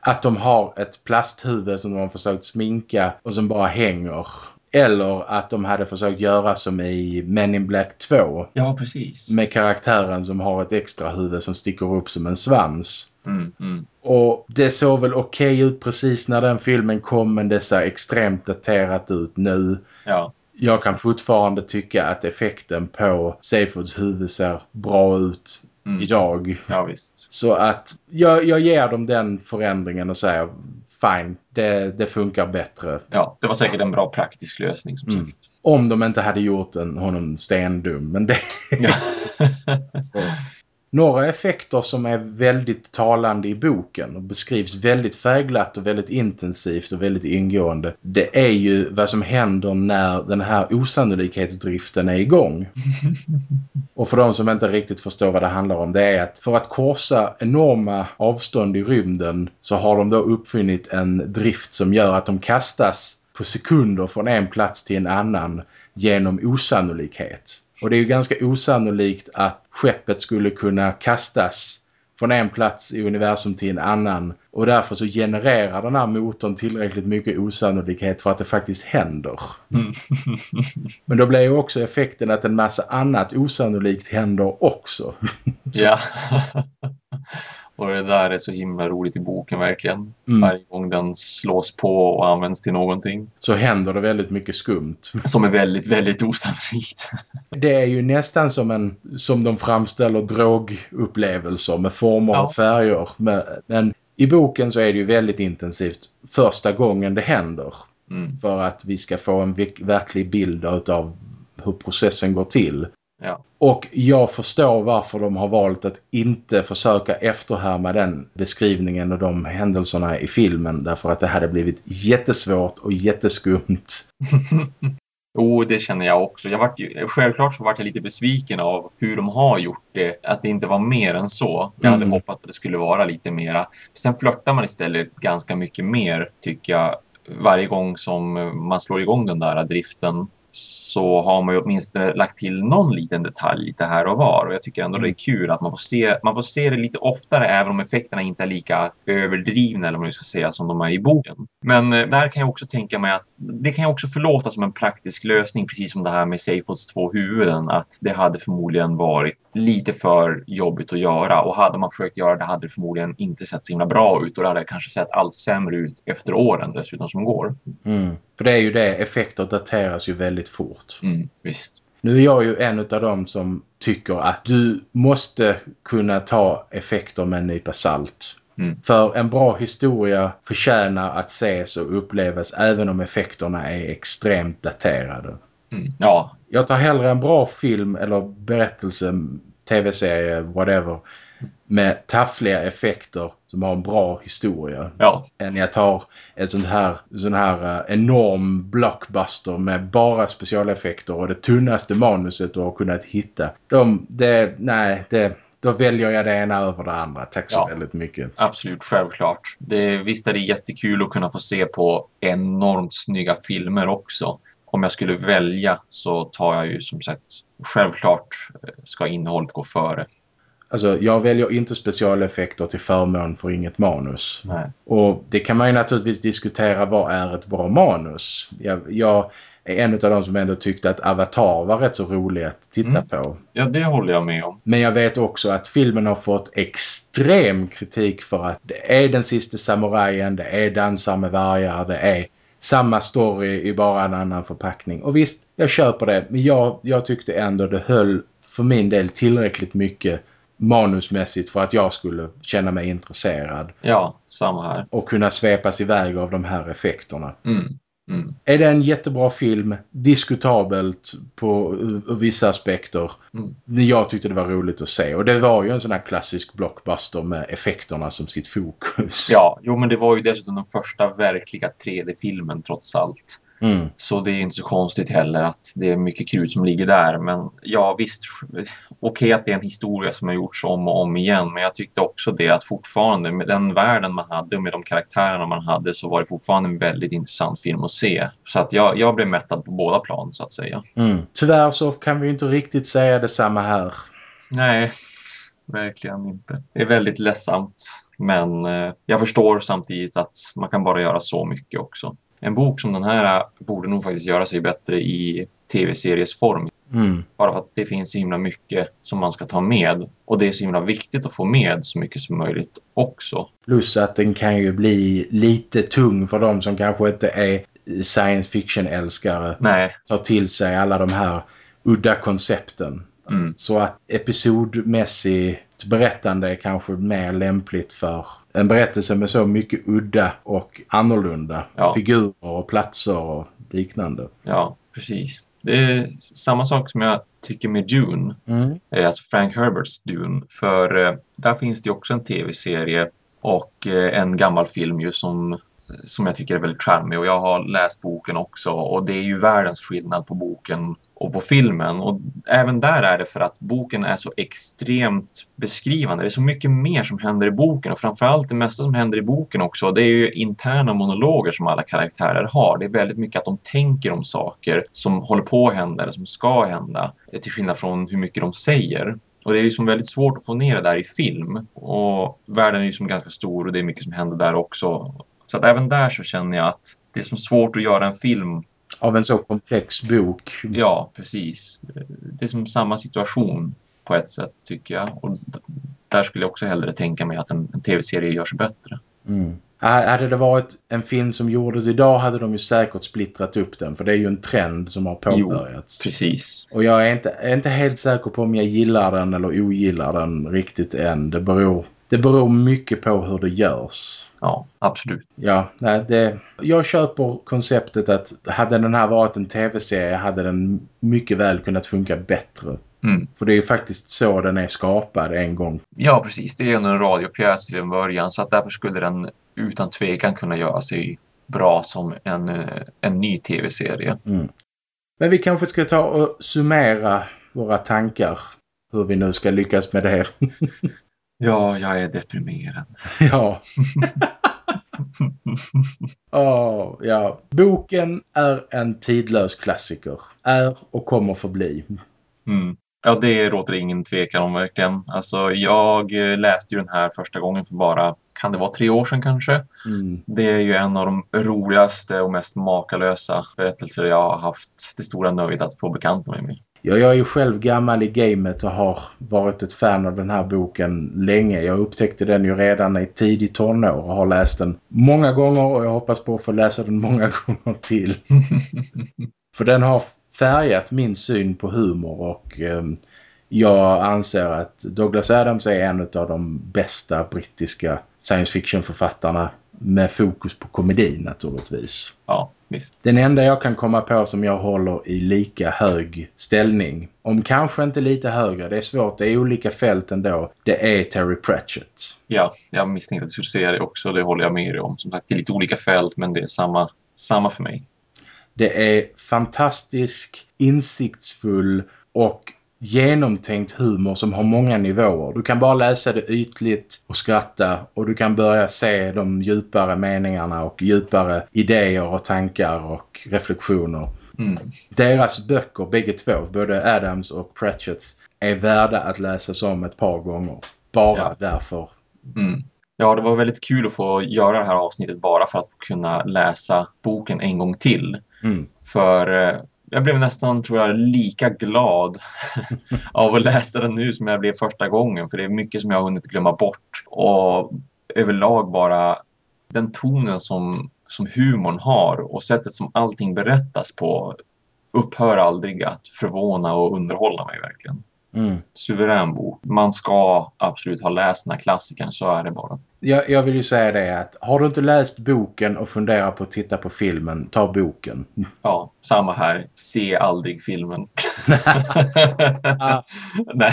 att de har ett plasthuvud som de har försökt sminka och som bara hänger. Eller att de hade försökt göra som i Men in Black 2. Ja, precis. Med karaktären som har ett extra huvud som sticker upp som en svans. Mm, mm. Och det såg väl okej okay ut precis när den filmen kom men det ser extremt daterat ut nu. Ja. Jag kan fortfarande tycka att effekten på Seyfords huvud ser bra ut mm. idag. Ja, visst. Så att jag, jag ger dem den förändringen och säger fine, det, det funkar bättre. Ja, det var säkert en bra praktisk lösning som mm. sagt. Om de inte hade gjort en, honom stendum, men det... Ja. Några effekter som är väldigt talande i boken och beskrivs väldigt färgglatt och väldigt intensivt och väldigt ingående. Det är ju vad som händer när den här osannolikhetsdriften är igång. och för de som inte riktigt förstår vad det handlar om det är att för att korsa enorma avstånd i rymden så har de då uppfunnit en drift som gör att de kastas på sekunder från en plats till en annan genom osannolikhet. Och det är ju ganska osannolikt att skeppet skulle kunna kastas från en plats i universum till en annan. Och därför så genererar den här motorn tillräckligt mycket osannolikhet för att det faktiskt händer. Mm. Men då blir ju också effekten att en massa annat osannolikt händer också. ja. Och det där är så himla roligt i boken verkligen. Mm. Varje gång den slås på och används till någonting. Så händer det väldigt mycket skumt. Som är väldigt, väldigt osannolikt. Det är ju nästan som en som de framställer drogupplevelser med former ja. och färger. Men i boken så är det ju väldigt intensivt första gången det händer. Mm. För att vi ska få en verklig bild av hur processen går till. Ja. Och jag förstår varför de har valt att inte försöka efterhärma den beskrivningen och de händelserna i filmen. Därför att det hade blivit jättesvårt och jätteskumt. Jo, det känner jag också. Jag vart ju, självklart så vart jag lite besviken av hur de har gjort det. Att det inte var mer än så. Jag hade Mm. hoppats att det skulle vara lite mera. Sen flörtar man istället ganska mycket mer, tycker jag. Varje gång som man slår igång den där driften så har man ju åtminstone lagt till någon liten detalj lite här och var. Och jag tycker ändå det är kul att man får se, man får se det lite oftare även om effekterna inte är lika överdrivna eller vad man ska säga som de är i boken. Men eh, där kan jag också tänka mig att det kan jag också förlåta som en praktisk lösning precis som det här med Seifots två huvuden att det hade förmodligen varit lite för jobbigt att göra och hade man försökt göra det hade det förmodligen inte sett så himla bra ut och det hade kanske sett allt sämre ut efter åren dessutom som går. Mm. För det är ju det, effekter dateras ju väldigt fort. Mm, visst. Nu är jag ju en av dem som tycker att du måste kunna ta effekter med en nypa salt. Mm. För en bra historia förtjänar att ses och upplevas även om effekterna är extremt daterade. Mm. Ja, Jag tar hellre en bra film eller berättelse, tv-serie, whatever, med taffliga effekter som har en bra historia ja, än jag tar ett sånt här, sån här eh, enorm blockbuster med bara specialeffekter och det tunnaste manuset du har kunnat hitta. De, det, nej, det, då väljer jag det ena över det andra. Tack så Ja. väldigt mycket. absolut, självklart. Det, visst är det jättekul att kunna få se på enormt snygga filmer också. Om jag skulle välja så tar jag ju som sagt, självklart eh, ska innehållet gå före. Alltså, jag väljer inte specialeffekter till förmån för inget manus. Nej. Och det kan man ju naturligtvis diskutera, vad är ett bra manus? Jag, jag är en av de som ändå tyckte att Avatar var rätt så rolig att titta Mm. på. Ja, det håller jag med om. Men jag vet också att filmen har fått extrem kritik för att det är den sista samurajen, det är dansar med vargar, det är samma story i bara en annan förpackning. Och visst, jag köper det, men jag, jag tyckte ändå det höll för min del tillräckligt mycket manusmässigt för att jag skulle känna mig intresserad Ja, samma här. och kunna svepas iväg av de här effekterna. Mm. Mm. Är det en jättebra film? Diskutabelt på vissa aspekter. Mm. Jag tyckte det var roligt att se. Och det var ju en sån här klassisk blockbuster med effekterna som sitt fokus. Ja, jo men det var ju dessutom den första verkliga 3D-filmen trots allt. Mm. Så det är inte så konstigt heller att det är mycket krut som ligger där. Men ja, visst. Okej att det är en historia som har gjorts om och om igen. Men jag tyckte också det att fortfarande med den världen man hade och med de karaktärerna man hade så var det fortfarande en väldigt intressant film att se. Så att jag, jag blev mättad på båda plan så att säga. Mm. Tyvärr så kan vi inte riktigt säga detsamma här. Nej, verkligen inte. Det är väldigt ledsamt. Men eh, jag förstår samtidigt att man kan bara göra så mycket också. En bok som den här borde nog faktiskt göra sig bättre i tv-seriesform. Mm. Bara för att det finns så himla mycket som man ska ta med. Och det är så himla viktigt att få med så mycket som möjligt också. Plus att den kan ju bli lite tung för de som kanske inte är science fiction-älskare. Nej, Tar till sig alla de här udda koncepten. Mm, Så att episodmässigt berättande är kanske mer lämpligt för en berättelse med så mycket udda och annorlunda Ja. figurer och platser och liknande. ja, precis. Det är samma sak som jag tycker med Dune. Mm. eh, alltså Frank Herberts Dune. För eh, där finns det också en tv-serie och eh, en gammal film ju som, som jag tycker är väldigt charmig och jag har läst boken också och det är ju världens skillnad på boken och på filmen och även där är det för att boken är så extremt beskrivande. Det är så mycket mer som händer i boken och framförallt det mesta som händer i boken också det är ju interna monologer som alla karaktärer har. Det är väldigt mycket att de tänker om saker som håller på att hända eller som ska hända till skillnad från hur mycket de säger. Och det är ju som väldigt svårt att få ner det där i film. Och världen är ju som ganska stor och det är mycket som händer där också. Så att även där så känner jag att det är som svårt att göra en film. Av en så komplex bok. Ja, precis. Det är som samma situation på ett sätt tycker jag. Och där skulle jag också hellre tänka mig att en, en tv-serie gör sig bättre. Mm. Ha- Hade det varit en film som gjordes idag hade de ju säkert splittrat upp den. För det är ju en trend som har Jo, påbörjats. Precis. Och jag är inte, är inte helt säker på om jag gillar den eller ogillar den riktigt än. Det beror, det beror mycket på hur det görs. Ja, absolut. Ja, nej, det, jag köper konceptet att hade den här varit en tv-serie hade den mycket väl kunnat funka bättre. Mm. För det är ju faktiskt så den är skapad en gång. Ja, precis. Det är ändå en radiopjäs till en början så att därför skulle den utan tvekan kunna göra sig bra som en, eh, en ny tv-serie. Mm. Men vi kanske ska ta och summera våra tankar. Hur vi nu ska lyckas med det. Ja, jag är deprimerad. ja. Åh, ja. Boken är en tidlös klassiker. Är och kommer förbli. Mm. Ja, det råder ingen tvekan om verkligen. Alltså, jag eh, läste ju den här första gången för bara, kan det vara tre år sedan kanske? Mm. Det är ju en av de roligaste och mest makalösa berättelser jag har haft det stora nöjet att få bekanta mig med. Ja, jag är ju själv gammal i gamet och har varit ett fan av den här boken länge. Jag upptäckte den ju redan i tidig tonår och har läst den många gånger och jag hoppas på att få läsa den många gånger till. För den har färgat min syn på humor och eh, jag anser att Douglas Adams är en av de bästa brittiska science fiction-författarna med fokus på komedi naturligtvis. ja, visst. Den enda jag kan komma på som jag håller i lika hög ställning, om kanske inte lite högre, det är svårt, det är olika fält ändå, det är Terry Pratchett. Ja, jag misstänkte att du skulle säga det också. Det håller jag med dig om. Som sagt, det är lite olika fält, men det är samma, samma för mig. Det är fantastisk, insiktsfull och genomtänkt humor som har många nivåer. Du kan bara läsa det ytligt och skratta och du kan börja se de djupare meningarna och djupare idéer och tankar och reflektioner. Mm. Deras böcker, bägge två, både Adams och Pratchetts, är värda att läsas om ett par gånger. Bara Ja. därför. Mm. Ja, det var väldigt kul att få göra det här avsnittet bara för att få kunna läsa boken en gång till. Mm. För eh, jag blev nästan, tror jag, lika glad av att läsa den nu som jag blev första gången. För det är mycket som jag har hunnit glömma bort. Och överlag bara den tonen som, som humorn har och sättet som allting berättas på upphör aldrig att förvåna och underhålla mig verkligen. Mm. Suverän bok. Man ska absolut ha läst den här klassikern, så är det bara. Jag, jag vill ju säga det att har du inte läst boken och funderar på att titta på filmen, ta boken. Ja, samma här. Se aldrig filmen. Nej.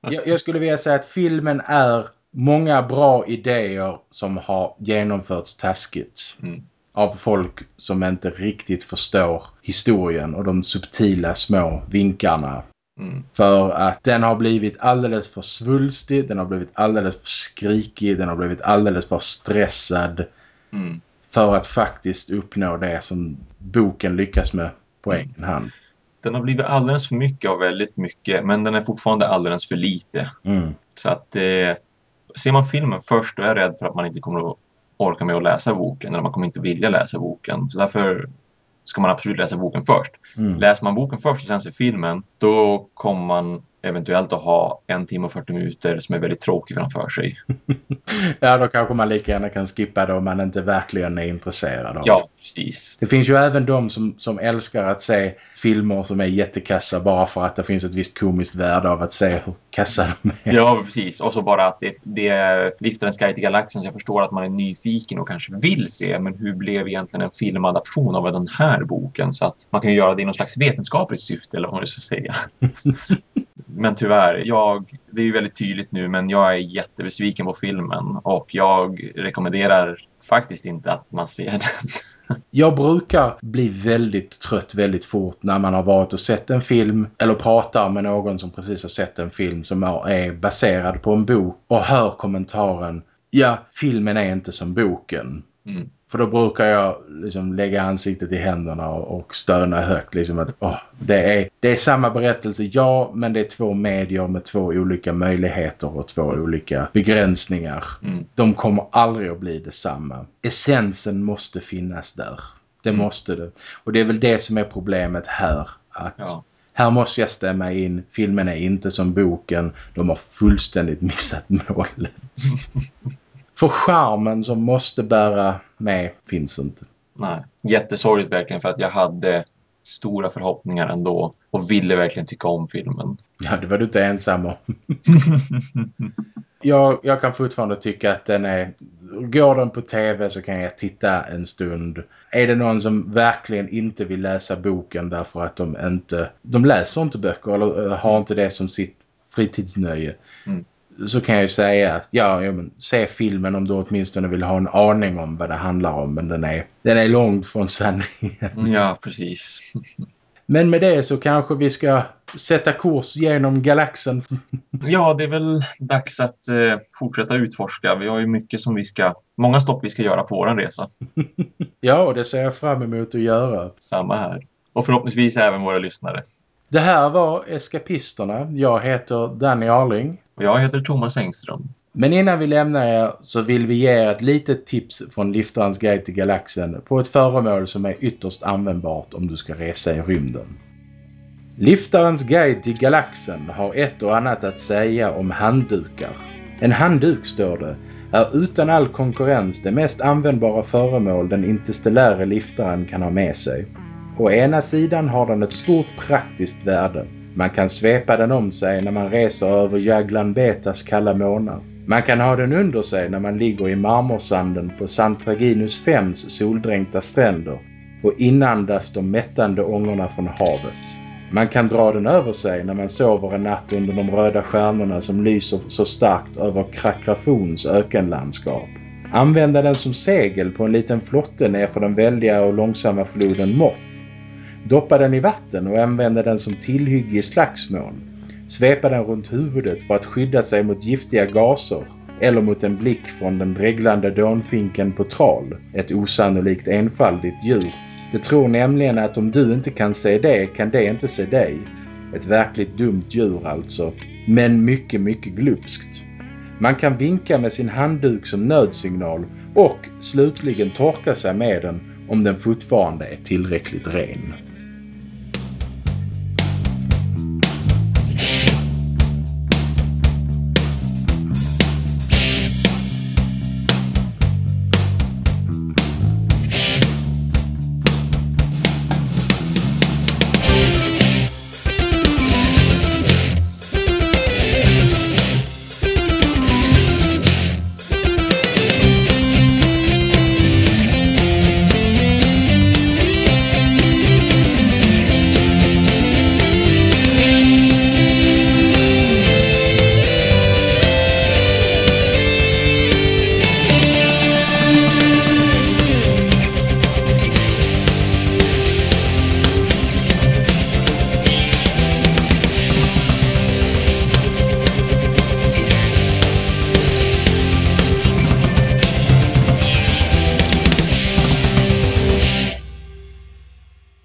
Jag, jag skulle vilja säga att filmen är många bra idéer som har genomförts taskigt. Mm. Av folk som inte riktigt förstår historien och de subtila små vinkarna. Mm. För att den har blivit alldeles för svulstig, den har blivit alldeles för skrikig, den har blivit alldeles för stressad. Mm. För att faktiskt uppnå det som boken lyckas med på Mm. egen hand. Den har blivit alldeles för mycket av väldigt mycket, men den är fortfarande alldeles för lite. Mm. Så att eh, ser man filmen först då är jag rädd för att man inte kommer att orka med att läsa boken eller man kommer inte vilja läsa boken. Så därför ska man absolut läsa boken först. Mm. Läser man boken först och sen ser filmen då kommer man eventuellt att ha en timme och 40 minuter som är väldigt tråkig framför sig. Ja, då kanske man lika gärna kan skippa det om man inte verkligen är intresserad av det. Ja, precis. Det finns ju även de som, som älskar att se filmer som är jättekassa bara för att det finns ett visst komiskt värde av att se hur kassa de är. Ja, precis. Och så bara att det, det lyfter en sky till galaxen så jag förstår att man är nyfiken och kanske vill se men hur blev egentligen en filmadaption av den här boken? Så att man kan ju göra det i någon slags vetenskapligt syfte eller vad man ska säga. men tyvärr, jag, det är ju väldigt tydligt nu men jag är jättebesviken på filmen och jag rekommenderar faktiskt inte att man ser den. Jag brukar bli väldigt trött väldigt fort när man har varit och sett en film eller pratar med någon som precis har sett en film som är baserad på en bok och hör kommentaren Ja, filmen är inte som boken. Mm. För då brukar jag liksom lägga ansiktet i händerna och, och stöna högt. Liksom att, åh, det, är, det är samma berättelse, ja, men det är två medier med två olika möjligheter och två olika begränsningar. Mm. De kommer aldrig att bli detsamma. Essensen måste finnas där. Det Mm. måste det. Och det är väl det som är problemet här. Att Ja. här måste jag stämma in. Filmen är inte som boken. De har fullständigt missat målet. För charmen som måste bära med finns inte. Nej. Jättesorgligt verkligen för att jag hade stora förhoppningar ändå och ville verkligen tycka om filmen. Ja, det var du inte ensam om. Jag, jag kan fortfarande tycka att den är går den på tv så kan jag titta en stund. Är det någon som verkligen inte vill läsa boken därför att de inte de läser inte böcker eller eh, har inte det som sitt fritidsnöje. Mm. Så kan jag ju säga att ja, ja men, se filmen om du åtminstone vill ha en aning om vad det handlar om. Men den är, den är långt från sanningen. Ja, precis. Men med det så kanske vi ska sätta kurs genom galaxen. Ja, det är väl dags att eh, fortsätta utforska. Vi har ju mycket som vi ska, många stopp vi ska göra på vår resa. ja, och det ser jag fram emot att göra. Samma här. Och förhoppningsvis även våra lyssnare. Det här var Eskapisterna. Jag heter Danny Arling. Och jag heter Thomas Engström. Men innan vi lämnar er så vill vi ge er ett litet tips från Liftarens guide till galaxen på ett föremål som är ytterst användbart om du ska resa i rymden. Liftarens guide till galaxen har ett och annat att säga om handdukar. En handduk, står det, är utan all konkurrens det mest användbara föremål den interstellära liftaren kan ha med sig. Å ena sidan har den ett stort praktiskt värde. Man kan svepa den om sig när man reser över Jaglan Betas kalla månar. Man kan ha den under sig när man ligger i marmorsanden på Santraginus 5s soldränkta stränder och inandas de mättande ångorna från havet. Man kan dra den över sig när man sover en natt under de röda stjärnorna som lyser så starkt över Krakrafons ökenlandskap. Använda den som segel på en liten flotte nerför den väldiga och långsamma floden Moth. Doppa den i vatten och använda den som tillhygge i slagsmål svepa den runt huvudet för att skydda sig mot giftiga gaser eller mot en blick från den dreglande dånfinken på tral, ett osannolikt enfaldigt djur. Det tror nämligen att om du inte kan se det kan det inte se dig. Ett verkligt dumt djur alltså, men mycket, mycket glupskt. Man kan vinka med sin handduk som nödsignal och slutligen torka sig med den om den fortfarande är tillräckligt ren.